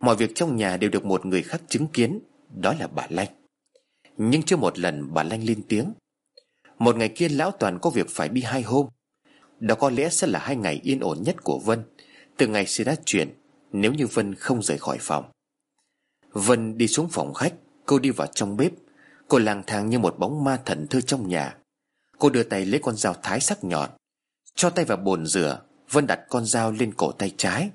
S1: Mọi việc trong nhà đều được một người khác chứng kiến, Đó là bà Lanh. Nhưng chưa một lần bà Lanh lên tiếng một ngày kia lão toàn có việc phải đi hai hôm. Đó có lẽ sẽ là hai ngày yên ổn nhất của Vân. Từ ngày xảy ra chuyện, Nếu như Vân không rời khỏi phòng. Vân đi xuống phòng khách, Cô đi vào trong bếp. Cô lang thang như một bóng ma thần thư trong nhà. Cô đưa tay lấy con dao thái sắc nhọn. Cho tay vào bồn rửa, Vân đặt con dao lên cổ tay trái.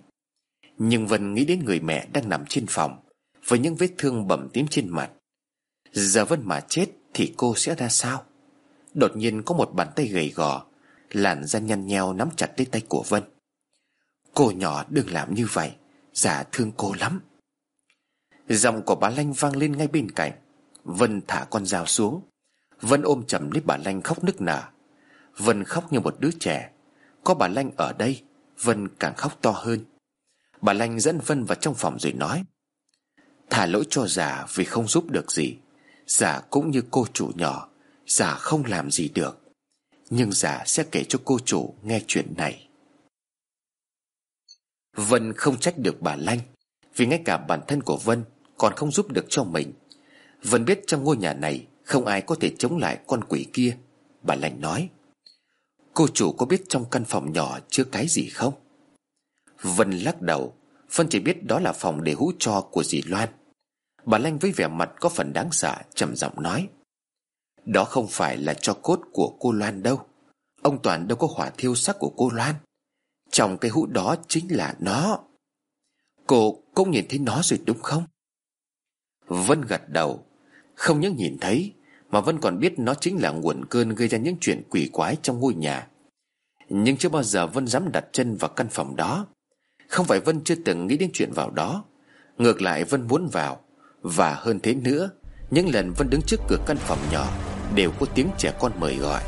S1: Nhưng Vân nghĩ đến người mẹ đang nằm trên phòng, Với những vết thương bầm tím trên mặt. Giờ Vân mà chết Thì cô sẽ ra sao? Đột nhiên có một bàn tay gầy gò, Làn da nhăn nheo nắm chặt lấy tay của Vân. Cô nhỏ đừng làm như vậy, Giả thương cô lắm. Giọng của bà Lanh vang lên ngay bên cạnh. Vân thả con dao xuống. Vân ôm chầm lấy bà Lanh khóc nức nở. Vân khóc như một đứa trẻ. Có bà Lanh ở đây, Vân càng khóc to hơn. Bà Lanh dẫn Vân vào trong phòng rồi nói, Thả lỗi cho già vì không giúp được gì. Già cũng như cô chủ nhỏ. Giả không làm gì được, Nhưng giả sẽ kể cho cô chủ nghe chuyện này. Vân không trách được bà Lanh, Vì ngay cả bản thân của Vân Còn không giúp được cho mình. Vân biết trong ngôi nhà này Không ai có thể chống lại con quỷ kia. Bà Lanh nói, Cô chủ có biết trong căn phòng nhỏ chứa cái gì không? Vân lắc đầu, Vân chỉ biết đó là phòng để hũ cho của dì Loan. Bà Lanh với vẻ mặt có phần đáng sợ, trầm giọng nói đó không phải là cho cốt của cô Loan đâu. Ông Toàn đâu có hỏa thiêu sắc của cô Loan. Trong cái hũ đó chính là nó. Cô cũng nhìn thấy nó rồi đúng không? Vân gật đầu. Không những nhìn thấy, Mà Vân còn biết nó chính là nguồn cơn gây ra những chuyện quỷ quái trong ngôi nhà. Nhưng chưa bao giờ Vân dám đặt chân vào căn phòng đó. Không phải Vân chưa từng nghĩ đến chuyện vào đó. Ngược lại Vân muốn vào. Và hơn thế nữa, Những lần Vân đứng trước cửa căn phòng nhỏ Đều có tiếng trẻ con mời gọi.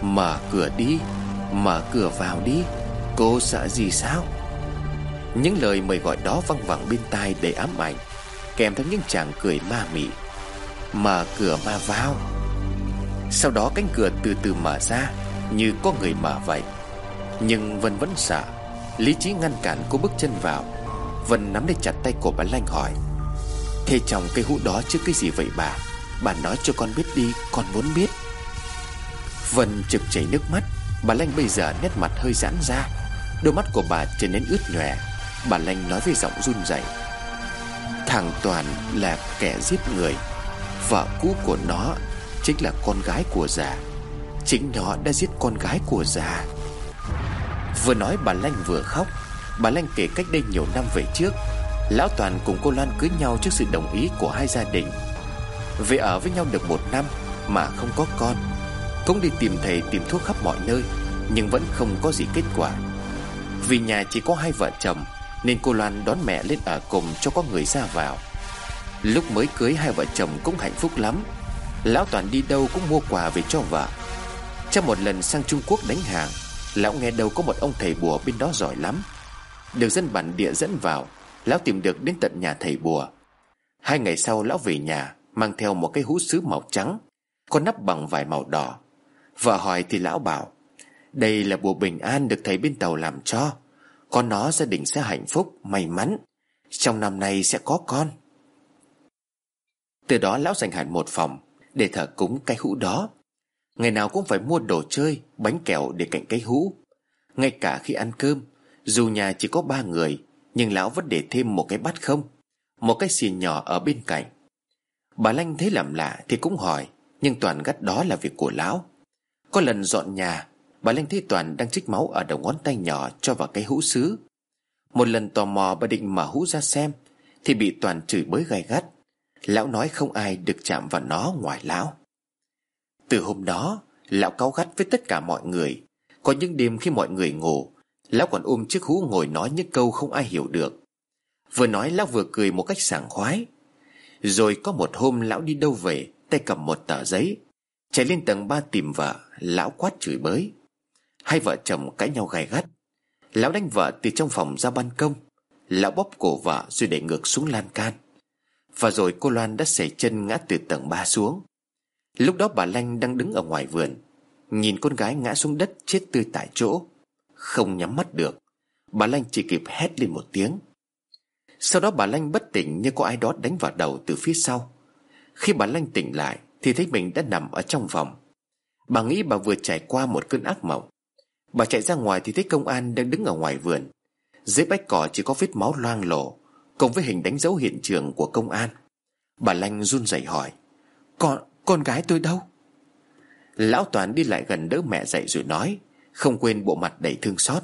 S1: Mở cửa đi, Mở cửa vào đi, Cô sợ gì sao? Những lời mời gọi đó văng vẳng bên tai đầy ám ảnh, Kèm theo những chàng cười ma mị. Mở cửa mà vào. Sau đó cánh cửa từ từ mở ra, Như có người mở vậy. Nhưng Vân vẫn sợ, Lý trí ngăn cản cô bước chân vào. Vân nắm lấy chặt tay của bà Lanh hỏi, Thế trong cây hũ đó chứ cái gì vậy bà? Bà nói cho con biết đi, Con muốn biết. Vân trực chảy nước mắt. Bà Lanh bây giờ nét mặt hơi giãn ra. Đôi mắt của bà trở nên ướt nhòe. Bà Lanh nói với giọng run rẩy. Thằng Toàn là kẻ giết người. Vợ cũ của nó Chính là con gái của già. Chính nó đã giết con gái của già. Vừa nói bà Lanh vừa khóc. Bà Lanh kể cách đây nhiều năm về trước. Lão Toàn cùng cô Loan cưới nhau trước sự đồng ý của hai gia đình. Về ở với nhau được một năm Mà không có con, Cũng đi tìm thầy tìm thuốc khắp mọi nơi, Nhưng vẫn không có gì kết quả. Vì nhà chỉ có hai vợ chồng, Nên cô Loan đón mẹ lên ở cùng cho có người ra vào. Lúc mới cưới, hai vợ chồng cũng hạnh phúc lắm. Lão Toàn đi đâu cũng mua quà về cho vợ. Trong một lần sang Trung Quốc đánh hàng, Lão nghe đâu có một ông thầy bùa bên đó giỏi lắm. Được dân bản địa dẫn vào, Lão tìm được đến tận nhà thầy bùa. Hai ngày sau, lão về nhà. Mang theo một cái hũ sứ màu trắng, Có nắp bằng vải màu đỏ. Vợ hỏi thì lão bảo, Đây là bùa bình an được thầy bên tàu làm cho Có nó gia đình sẽ hạnh phúc, May mắn. Trong năm nay sẽ có con. Từ đó lão dành hẳn một phòng Để thờ cúng cái hũ đó. Ngày nào cũng phải mua đồ chơi, Bánh kẹo để cạnh cái hũ. Ngay cả khi ăn cơm, Dù nhà chỉ có ba người, Nhưng lão vẫn để thêm một cái bát không, Một cái xì nhỏ ở bên cạnh. Bà Lanh thấy làm lạ thì cũng hỏi, Nhưng Toàn gắt đó là việc của lão. Có lần dọn nhà, Bà Lanh thấy Toàn đang trích máu ở đầu ngón tay nhỏ Cho vào cái hũ sứ Một lần tò mò bà định mở hũ ra xem, Thì bị Toàn chửi bới gai gắt. Lão nói không ai được chạm vào nó ngoài lão. Từ hôm đó, Lão cáu gắt với tất cả mọi người. Có những đêm khi mọi người ngủ, Lão còn ôm chiếc hũ ngồi nói những câu không ai hiểu được. Vừa nói, lão vừa cười một cách sảng khoái. Rồi có một hôm lão đi đâu về, Tay cầm một tờ giấy. Chạy lên tầng ba tìm vợ, Lão quát chửi bới. Hai vợ chồng cãi nhau gay gắt. Lão đánh vợ từ trong phòng ra ban công. Lão bóp cổ vợ rồi để ngược xuống lan can. Và rồi cô Loan đã xẻ chân ngã từ tầng ba xuống. Lúc đó bà Lanh đang đứng ở ngoài vườn, Nhìn con gái ngã xuống đất chết tươi tại chỗ. Không nhắm mắt được. Bà Lanh chỉ kịp hét lên một tiếng. Sau đó bà Lanh bất tỉnh như có ai đó đánh vào đầu từ phía sau. Khi bà Lanh tỉnh lại Thì thấy mình đã nằm ở trong phòng Bà nghĩ bà vừa trải qua một cơn ác mộng. Bà chạy ra ngoài thì thấy công an đang đứng ở ngoài vườn. Dưới bách cỏ chỉ có vết máu loang lổ Cùng với hình đánh dấu hiện trường của công an. Bà Lanh run rẩy hỏi Con, con gái tôi đâu? Lão Toàn đi lại gần đỡ mẹ dậy rồi nói Không quên bộ mặt đầy thương xót.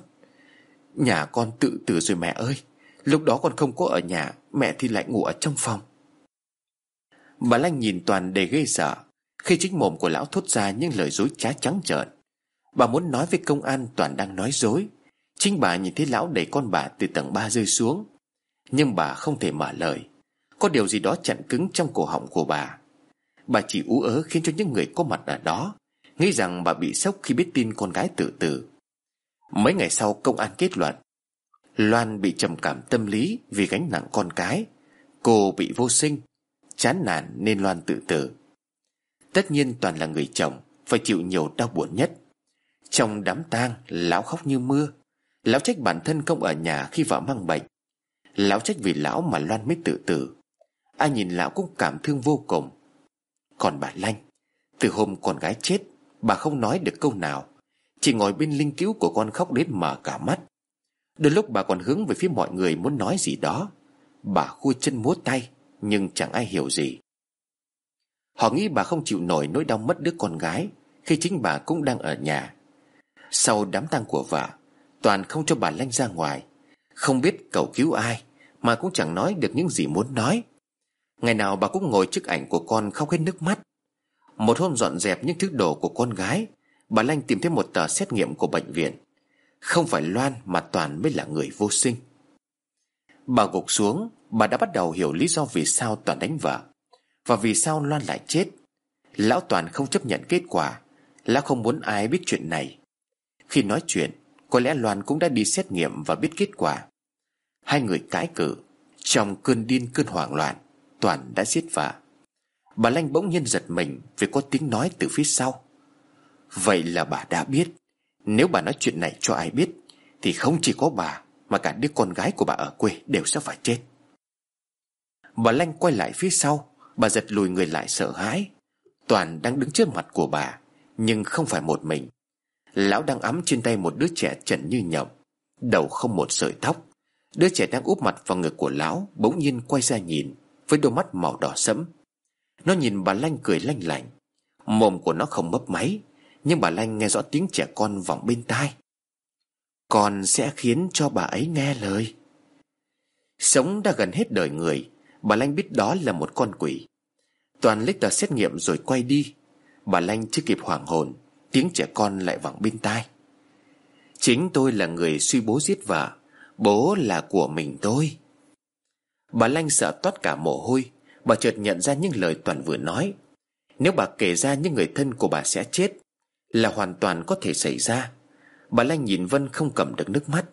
S1: Nhà con tự tử rồi mẹ ơi. Lúc đó con không có ở nhà, Mẹ thì lại ngủ ở trong phòng. Bà Lanh nhìn Toàn đầy ghê sợ. Khi chính mồm của lão thốt ra những lời dối trá trắng trợn, Bà muốn nói với công an Toàn đang nói dối. Chính bà nhìn thấy lão đẩy con bà từ tầng 3 rơi xuống. Nhưng bà không thể mở lời. Có điều gì đó chặn cứng trong cổ họng của bà. Bà chỉ ú ớ khiến cho những người có mặt ở đó Nghĩ rằng bà bị sốc khi biết tin con gái tự tử. Mấy ngày sau công an kết luận Loan bị trầm cảm tâm lý vì gánh nặng con cái. Cô bị vô sinh, Chán nản nên Loan tự tử. Tất nhiên toàn là người chồng, Phải chịu nhiều đau buồn nhất. Trong đám tang, Lão khóc như mưa. Lão trách bản thân không ở nhà khi vợ mang bệnh. Lão trách vì lão mà Loan mới tự tử. Ai nhìn lão cũng cảm thương vô cùng. Còn bà Lanh, Từ hôm con gái chết, Bà không nói được câu nào. Chỉ ngồi bên linh cứu của con khóc đến mở cả mắt. Đôi lúc bà còn hướng về phía mọi người muốn nói gì đó, Bà khui chân múa tay, Nhưng chẳng ai hiểu gì. Họ nghĩ bà không chịu nổi nỗi đau mất đứa con gái, Khi chính bà cũng đang ở nhà. Sau đám tang của vợ, Toàn không cho bà Lanh ra ngoài. Không biết cầu cứu ai, Mà cũng chẳng nói được những gì muốn nói. Ngày nào bà cũng ngồi trước ảnh của con khóc hết nước mắt. Một hôm dọn dẹp những thứ đồ của con gái, Bà Lanh tìm thấy một tờ xét nghiệm của bệnh viện. Không phải Loan mà Toàn mới là người vô sinh. Bà gục xuống, Bà đã bắt đầu hiểu lý do vì sao Toàn đánh vợ. Và vì sao Loan lại chết, Lão Toàn không chấp nhận kết quả. Lão không muốn ai biết chuyện này. Khi nói chuyện, Có lẽ Loan cũng đã đi xét nghiệm và biết kết quả. Hai người cãi cự, Trong cơn điên cơn hoảng loạn, Toàn đã giết vợ. Bà Lanh bỗng nhiên giật mình Vì có tiếng nói từ phía sau. Vậy là bà đã biết. Nếu bà nói chuyện này cho ai biết, Thì không chỉ có bà, Mà cả đứa con gái của bà ở quê đều sẽ phải chết. Bà Lanh quay lại phía sau, Bà giật lùi người lại sợ hãi. Toàn đang đứng trước mặt của bà, Nhưng không phải một mình. Lão đang ấm trên tay một đứa trẻ trần như nhộng, Đầu không một sợi tóc. Đứa trẻ đang úp mặt vào ngực của lão, Bỗng nhiên quay ra nhìn, Với đôi mắt màu đỏ sẫm. Nó nhìn bà Lanh cười lanh lành Mồm của nó không mấp máy nhưng bà Lanh nghe rõ tiếng trẻ con vọng bên tai. Con sẽ khiến cho bà ấy nghe lời. Sống đã gần hết đời người, Bà Lanh biết đó là một con quỷ. Toàn lấy tờ xét nghiệm rồi quay đi. Bà Lanh chưa kịp hoảng hồn, Tiếng trẻ con lại vọng bên tai. Chính tôi là người suy bố giết vợ, Bố là của mình tôi. Bà Lanh sợ toát cả mồ hôi, Bà chợt nhận ra những lời Toàn vừa nói. Nếu bà kể ra những người thân của bà sẽ chết là hoàn toàn có thể xảy ra. Bà Lanh nhìn Vân không cầm được nước mắt.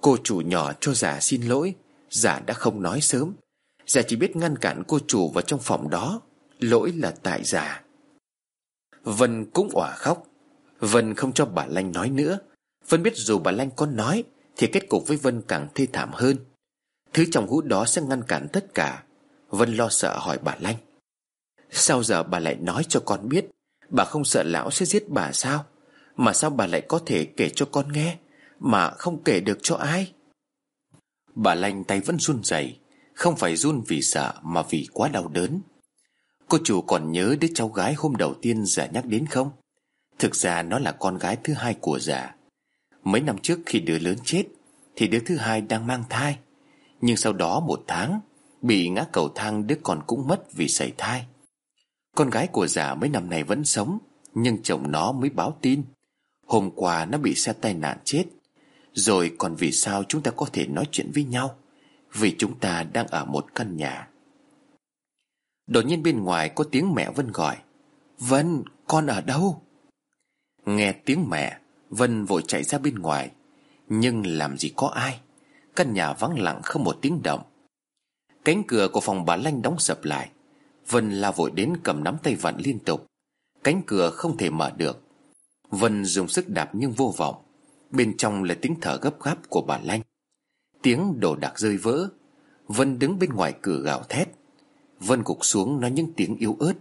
S1: Cô chủ nhỏ cho giả xin lỗi Giả đã không nói sớm. Giả chỉ biết ngăn cản cô chủ vào trong phòng đó. Lỗi là tại giả Vân cũng òa khóc. Vân không cho bà Lanh nói nữa. Vân biết dù bà Lanh có nói, Thì kết cục với Vân càng thê thảm hơn. Thứ trong hũ đó sẽ ngăn cản tất cả. Vân lo sợ hỏi bà Lanh. Sao giờ bà lại nói cho con biết? Bà không sợ lão sẽ giết bà sao? Mà sao bà lại có thể kể cho con nghe, Mà không kể được cho ai? Bà Lanh tay vẫn run rẩy, Không phải run vì sợ Mà vì quá đau đớn. Cô chủ còn nhớ đứa cháu gái hôm đầu tiên giả nhắc đến không? Thực ra nó là con gái thứ hai của giả Mấy năm trước khi đứa lớn chết, Thì đứa thứ hai đang mang thai. Nhưng sau đó một tháng, Bị ngã cầu thang đứa con cũng mất vì sảy thai. Con gái của giả mấy năm nay vẫn sống, Nhưng chồng nó mới báo tin. Hôm qua nó bị xe tai nạn chết. Rồi còn vì sao chúng ta có thể nói chuyện với nhau? Vì chúng ta đang ở một căn nhà. Đột nhiên bên ngoài có tiếng mẹ Vân gọi. Vân, con ở đâu? Nghe tiếng mẹ, Vân vội chạy ra bên ngoài. Nhưng làm gì có ai? Căn nhà vắng lặng không một tiếng động. Cánh cửa của phòng bà Lanh đóng sập lại. Vân la vội đến cầm nắm tay vặn liên tục Cánh cửa không thể mở được. Vân dùng sức đạp nhưng vô vọng. Bên trong là tiếng thở gấp gáp của bà Lanh. Tiếng đồ đạc rơi vỡ. Vân đứng bên ngoài cửa gào thét. Vân gục xuống nói những tiếng yếu ớt.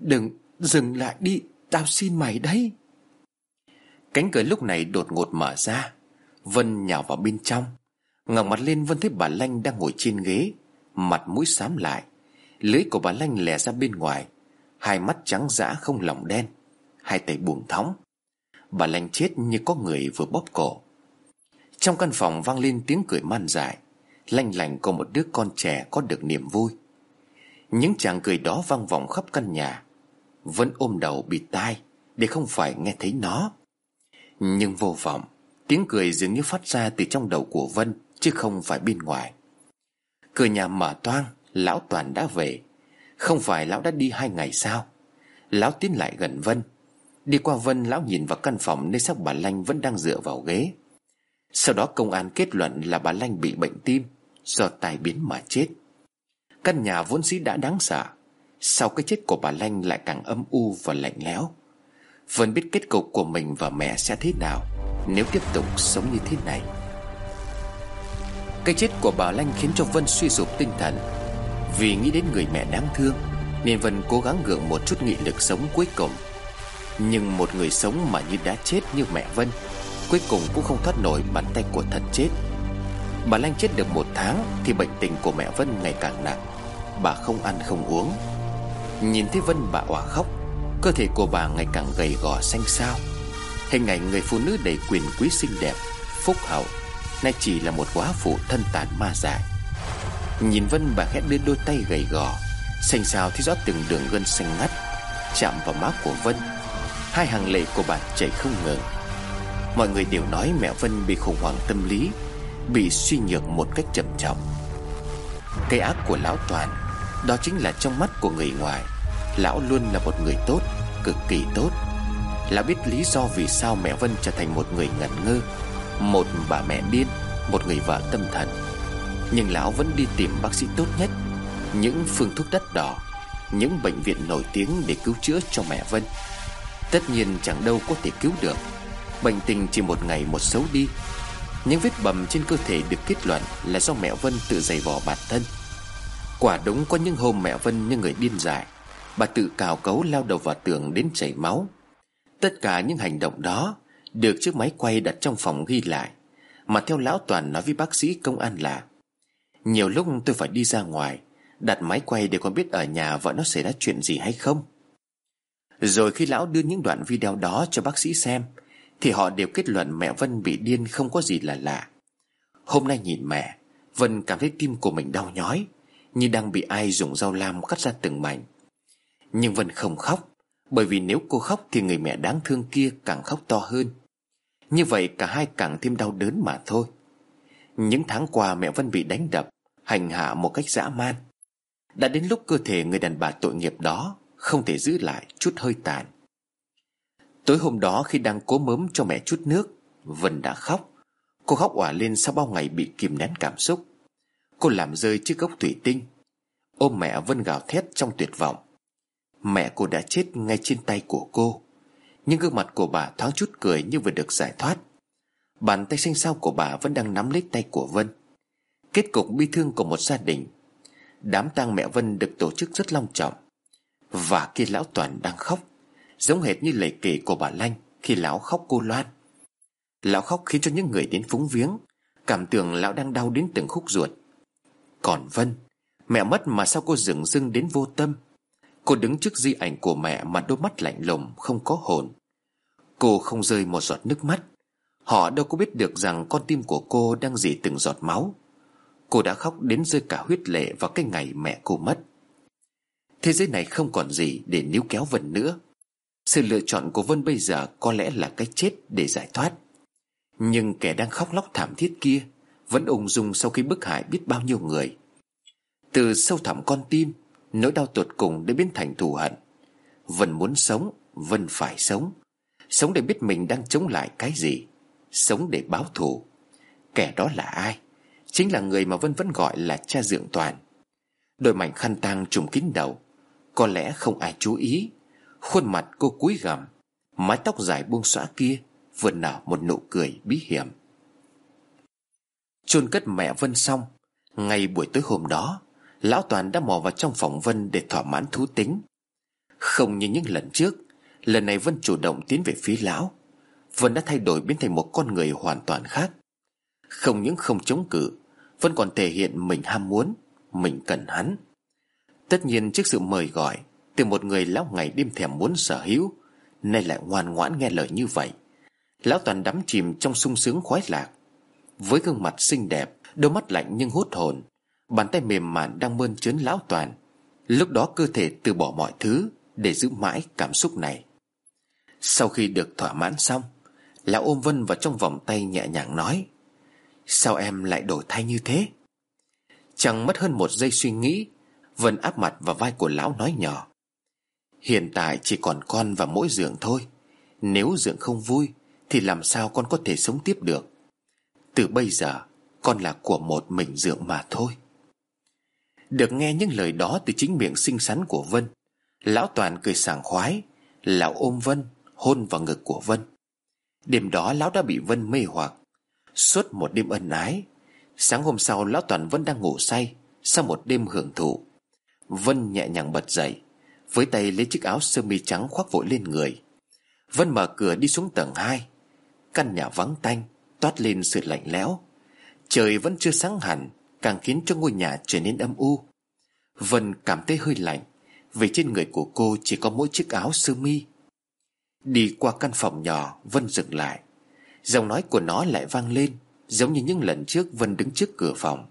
S1: Đừng, dừng lại đi, Tao xin mày đấy. Cánh cửa lúc này đột ngột mở ra. Vân nhào vào bên trong. Ngẩng mặt lên Vân thấy bà Lanh đang ngồi trên ghế. Mặt mũi xám lại. Lưới của bà Lanh lè ra bên ngoài. Hai mắt trắng dã không lòng đen. Hai tay buông thõng Bà Lanh chết như có người vừa bóp cổ. Trong căn phòng vang lên tiếng cười man dại. Lanh lành có một đứa con trẻ có được niềm vui. Những chàng cười đó vang vọng khắp căn nhà. Vẫn ôm đầu bịt tai Để không phải nghe thấy nó. Nhưng vô vọng, Tiếng cười dường như phát ra từ trong đầu của Vân, Chứ không phải bên ngoài. Cửa nhà mở toang Lão Toàn đã về. Không phải lão đã đi hai ngày sao? Lão tiến lại gần Vân. Đi qua Vân, lão nhìn vào căn phòng Nơi xác bà Lanh vẫn đang dựa vào ghế. Sau đó công an kết luận là bà Lanh bị bệnh tim, Do tai biến mà chết. Căn nhà vốn dĩ đã đáng sợ. Sau cái chết của bà Lanh lại càng âm u và lạnh lẽo. Vân biết kết cục của mình và mẹ sẽ thế nào Nếu tiếp tục sống như thế này. Cái chết của bà Lanh khiến cho Vân suy sụp tinh thần. Vì nghĩ đến người mẹ đáng thương, Nên Vân cố gắng gượng một chút nghị lực sống cuối cùng. Nhưng một người sống mà như đã chết như mẹ Vân, Cuối cùng cũng không thoát nổi bàn tay của thần chết. Bà Lanh chết được một tháng Thì bệnh tình của mẹ Vân ngày càng nặng. Bà không ăn không uống. Nhìn thấy Vân bà òa khóc, Cơ thể của bà ngày càng gầy gò xanh xao. Hình ảnh người phụ nữ đầy quyền quý xinh đẹp, Phúc hậu, Nay chỉ là một quá phụ thân tàn ma dại. Nhìn Vân bà khét đưa đôi tay gầy gò, Xanh xao thấy rõ từng đường gân xanh ngắt, Chạm vào má của Vân. Hai hàng lệ của bà chảy không ngừng. Mọi người đều nói mẹ Vân bị khủng hoảng tâm lý, Bị suy nhược một cách trầm trọng. Cái ác của lão Toàn, Đó chính là trong mắt của người ngoài. Lão luôn là một người tốt, Cực kỳ tốt. Lão biết lý do vì sao mẹ Vân trở thành một người ngẩn ngơ, Một bà mẹ điên, Một người vợ tâm thần. Nhưng lão vẫn đi tìm bác sĩ tốt nhất. Những phương thuốc đắt đỏ, Những bệnh viện nổi tiếng để cứu chữa cho mẹ Vân. Tất nhiên chẳng đâu có thể cứu được. Bệnh tình chỉ một ngày một xấu đi. Những vết bầm trên cơ thể được kết luận là do mẹ Vân tự giày vò bản thân. Quả đúng có những hôm mẹ Vân như người điên dại. Bà tự cào cấu lao đầu vào tường đến chảy máu. Tất cả những hành động đó Được chiếc máy quay đặt trong phòng ghi lại. Mà theo lão Toàn nói với bác sĩ công an là nhiều lúc tôi phải đi ra ngoài, Đặt máy quay để còn biết ở nhà vợ nó xảy ra chuyện gì hay không. Rồi khi lão đưa những đoạn video đó cho bác sĩ xem, thì họ đều kết luận mẹ Vân bị điên không có gì là lạ. Hôm nay nhìn mẹ, Vân cảm thấy tim của mình đau nhói, Như đang bị ai dùng dao lam cắt ra từng mảnh. Nhưng Vân không khóc, Bởi vì nếu cô khóc thì người mẹ đáng thương kia càng khóc to hơn. Như vậy cả hai càng thêm đau đớn mà thôi. Những tháng qua mẹ Vân bị đánh đập, Hành hạ một cách dã man. Đã đến lúc cơ thể người đàn bà tội nghiệp đó Không thể giữ lại chút hơi tàn. Tối hôm đó khi đang cố mớm cho mẹ chút nước, Vân đã khóc. Cô khóc òa lên sau bao ngày bị kìm nén cảm xúc. Cô làm rơi chiếc gốc thủy tinh. Ôm mẹ Vân gào thét trong tuyệt vọng. Mẹ cô đã chết ngay trên tay của cô. Nhưng gương mặt của bà thoáng chút cười như vừa được giải thoát. Bàn tay xanh xao của bà vẫn đang nắm lấy tay của Vân. Kết cục bi thương của một gia đình. Đám tang mẹ Vân được tổ chức rất long trọng. Và kia lão Toàn đang khóc, Giống hệt như lời kể của bà Lanh Khi lão khóc cô Loan. Lão khóc khiến cho những người đến phúng viếng, Cảm tưởng lão đang đau đến từng khúc ruột. Còn Vân, Mẹ mất mà sao cô dừng dưng đến vô tâm? Cô đứng trước di ảnh của mẹ Mà đôi mắt lạnh lùng, không có hồn. Cô không rơi một giọt nước mắt. Họ đâu có biết được rằng Con tim của cô đang dì từng giọt máu. Cô đã khóc đến rơi cả huyết lệ Vào cái ngày mẹ cô mất. Thế giới này không còn gì để níu kéo Vân nữa. Sự lựa chọn của Vân bây giờ có lẽ là cái chết để giải thoát. Nhưng kẻ đang khóc lóc thảm thiết kia Vẫn ung dung sau khi bức hại biết bao nhiêu người. Từ sâu thẳm con tim, Nỗi đau tột cùng đã biến thành thù hận. Vân muốn sống, Vân phải sống. Sống để biết mình đang chống lại cái gì. Sống để báo thù. Kẻ đó là ai? Chính là người mà Vân vẫn gọi là cha dượng toàn. Đôi mảnh khăn tang trùng kín đầu. Có lẽ không ai chú ý. Khuôn mặt cô cúi gằm, Mái tóc dài buông xõa kia Vừa nở một nụ cười bí hiểm. Chôn cất mẹ Vân xong, Ngay buổi tối hôm đó, Lão Toàn đã mò vào trong phòng Vân Để thỏa mãn thú tính. Không như những lần trước, Lần này Vân chủ động tiến về phía lão. Vân đã thay đổi biến thành một con người hoàn toàn khác. Không những không chống cự Vân còn thể hiện mình ham muốn, Mình cần hắn. Tất nhiên trước sự mời gọi từ một người lão ngày đêm thèm muốn sở hữu, Nay lại ngoan ngoãn nghe lời như vậy. Lão toàn đắm chìm trong sung sướng khoái lạc. Với gương mặt xinh đẹp, Đôi mắt lạnh nhưng hút hồn, Bàn tay mềm mại đang mơn trớn lão toàn. Lúc đó cơ thể từ bỏ mọi thứ Để giữ mãi cảm xúc này. Sau khi được thỏa mãn xong Lão ôm Vân vào trong vòng tay nhẹ nhàng nói, Sao em lại đổi thay như thế? Chẳng mất hơn một giây suy nghĩ, Vân áp mặt vào vai của lão nói nhỏ, Hiện tại chỉ còn con và mỗi giường thôi, Nếu giường không vui Thì làm sao con có thể sống tiếp được? Từ bây giờ, Con là của một mình dưỡng mà thôi. Được nghe những lời đó Từ chính miệng xinh xắn của Vân, Lão Toàn cười sảng khoái, Lão ôm Vân, Hôn vào ngực của Vân. Đêm đó lão đã bị Vân mê hoặc. Suốt một đêm ân ái, Sáng hôm sau lão Toàn vẫn đang ngủ say Sau một đêm hưởng thụ. Vân nhẹ nhàng bật dậy, Với tay lấy chiếc áo sơ mi trắng khoác vội lên người. Vân mở cửa đi xuống tầng 2 Căn nhà vắng tanh, Toát lên sự lạnh lẽo. Trời vẫn chưa sáng hẳn, Càng khiến cho ngôi nhà trở nên âm u. Vân cảm thấy hơi lạnh, Vì trên người của cô chỉ có mỗi chiếc áo sơ mi. Đi qua căn phòng nhỏ, Vân dừng lại. Giọng nói của nó lại vang lên, Giống như những lần trước Vân đứng trước cửa phòng.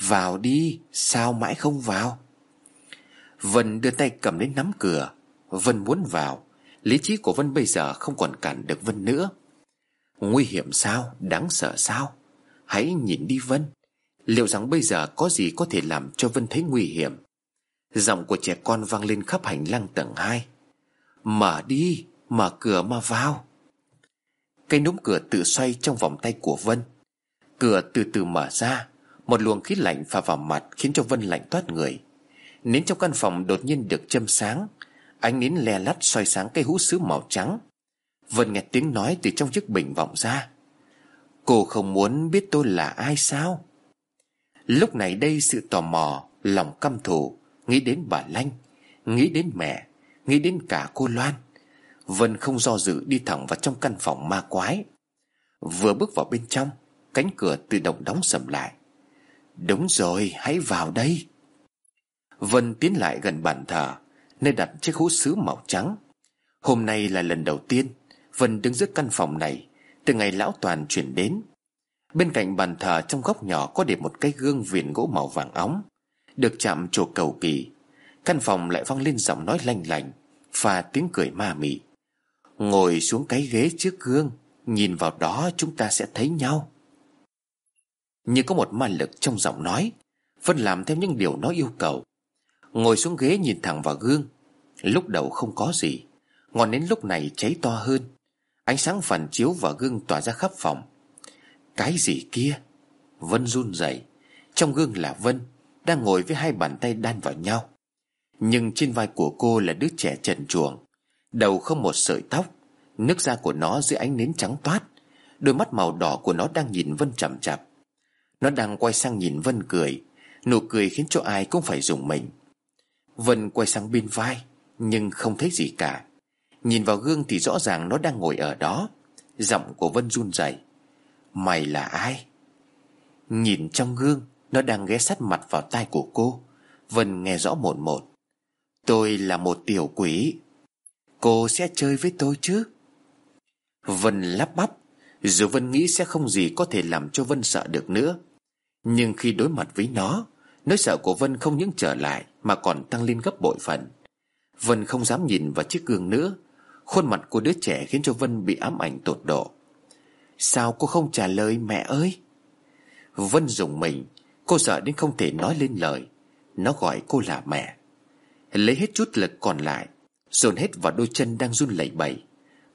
S1: Vào đi, Sao mãi không vào? Vân đưa tay cầm đến nắm cửa. Vân muốn vào. Lý trí của Vân bây giờ không còn cản được Vân nữa. Nguy hiểm sao? Đáng sợ sao? Hãy nhìn đi, Vân. Liệu rằng bây giờ có gì có thể làm cho Vân thấy nguy hiểm? Giọng của trẻ con vang lên khắp hành lang tầng 2 Mở đi. Mở cửa mà vào. Cây núm cửa tự xoay trong vòng tay của Vân. Cửa từ từ mở ra, Một luồng khí lạnh phả vào mặt Khiến cho Vân lạnh toát người. Nến trong căn phòng đột nhiên được châm sáng, Ánh nến le lắt soi sáng cây hũ sứ màu trắng. Vân nghe tiếng nói từ trong chiếc bình vọng ra. Cô không muốn biết tôi là ai sao? Lúc này đây sự tò mò, Lòng căm thù, Nghĩ đến bà Lanh, Nghĩ đến mẹ, Nghĩ đến cả cô Loan. Vân không do dự đi thẳng vào trong căn phòng ma quái. Vừa bước vào bên trong, Cánh cửa tự động đóng sầm lại. Đúng rồi, hãy vào đây. Vân tiến lại gần bàn thờ, Nơi đặt chiếc hũ sứ màu trắng. Hôm nay là lần đầu tiên, Vân đứng giữa căn phòng này, Từ ngày lão toàn chuyển đến. Bên cạnh bàn thờ trong góc nhỏ Có để một cái gương viền gỗ màu vàng óng, Được chạm trổ cầu kỳ. Căn phòng lại vang lên giọng nói lanh lành Và tiếng cười ma mị. Ngồi xuống cái ghế trước gương, Nhìn vào đó chúng ta sẽ thấy nhau. Như có một ma lực trong giọng nói, Vân làm theo những điều nó yêu cầu. Ngồi xuống ghế nhìn thẳng vào gương, Lúc đầu không có gì, Ngọn nến lúc này cháy to hơn. Ánh sáng phản chiếu vào gương tỏa ra khắp phòng. Cái gì kia? Vân run rẩy. Trong gương là Vân, Đang ngồi với hai bàn tay đan vào nhau. Nhưng trên vai của cô là đứa trẻ trần truồng. Đầu không một sợi tóc, Nước da của nó dưới ánh nến trắng toát, Đôi mắt màu đỏ của nó đang nhìn Vân chằm chặp Nó đang quay sang nhìn Vân cười, Nụ cười khiến cho ai cũng phải dùng mình. Vân quay sang bên vai, Nhưng không thấy gì cả. Nhìn vào gương thì rõ ràng nó đang ngồi ở đó. Giọng của Vân run rẩy. Mày là ai? Nhìn trong gương, Nó đang ghé sát mặt vào tai của cô. Vân nghe rõ một một. Tôi là một tiểu quỷ. Cô sẽ chơi với tôi chứ? Vân lắp bắp. Dù Vân nghĩ sẽ không gì có thể làm cho Vân sợ được nữa. Nhưng khi đối mặt với nó, Nỗi sợ của Vân không những trở lại, Mà còn tăng lên gấp bội phần. Vân không dám nhìn vào chiếc gương nữa. Khuôn mặt của đứa trẻ khiến cho Vân bị ám ảnh tột độ. Sao cô không trả lời, mẹ ơi? Vân dùng mình. Cô sợ đến không thể nói lên lời. Nó gọi cô là mẹ. Lấy hết chút lực còn lại Dồn hết vào đôi chân đang run lẩy bẩy.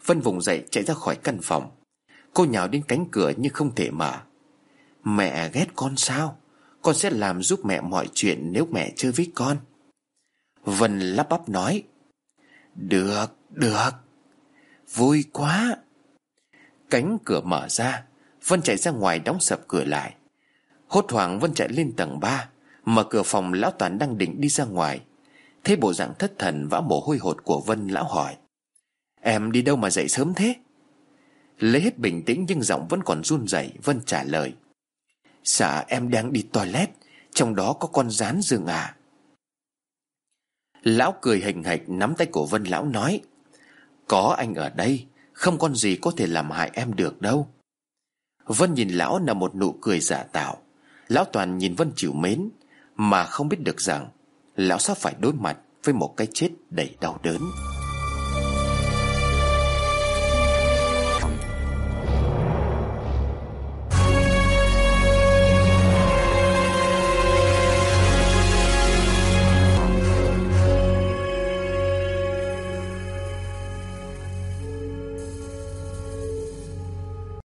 S1: Vân vùng dậy chạy ra khỏi căn phòng. Cô nhào đến cánh cửa nhưng không thể mở. Mẹ ghét con sao? Con sẽ làm giúp mẹ mọi chuyện Nếu mẹ chơi với con. Vân lắp bắp nói. Được, được. Vui quá. Cánh cửa mở ra. Vân chạy ra ngoài đóng sập cửa lại. Hốt hoảng Vân chạy lên tầng 3 Mở cửa phòng lão toàn đang định đi ra ngoài. Thấy bộ dạng thất thần vã mồ hôi hột của Vân lão hỏi, Em đi đâu mà dậy sớm thế? Lấy hết bình tĩnh nhưng giọng vẫn còn run rẩy, Vân trả lời Dạ em đang đi toilet, Trong đó có con rán rừng à. Lão cười hình hạch nắm tay của Vân lão nói, Có anh ở đây, Không con gì có thể làm hại em được đâu. Vân nhìn lão là một nụ cười giả tạo. Lão toàn nhìn Vân chịu mến, Mà không biết được rằng Lão sắp phải đối mặt với một cái chết đầy đau đớn.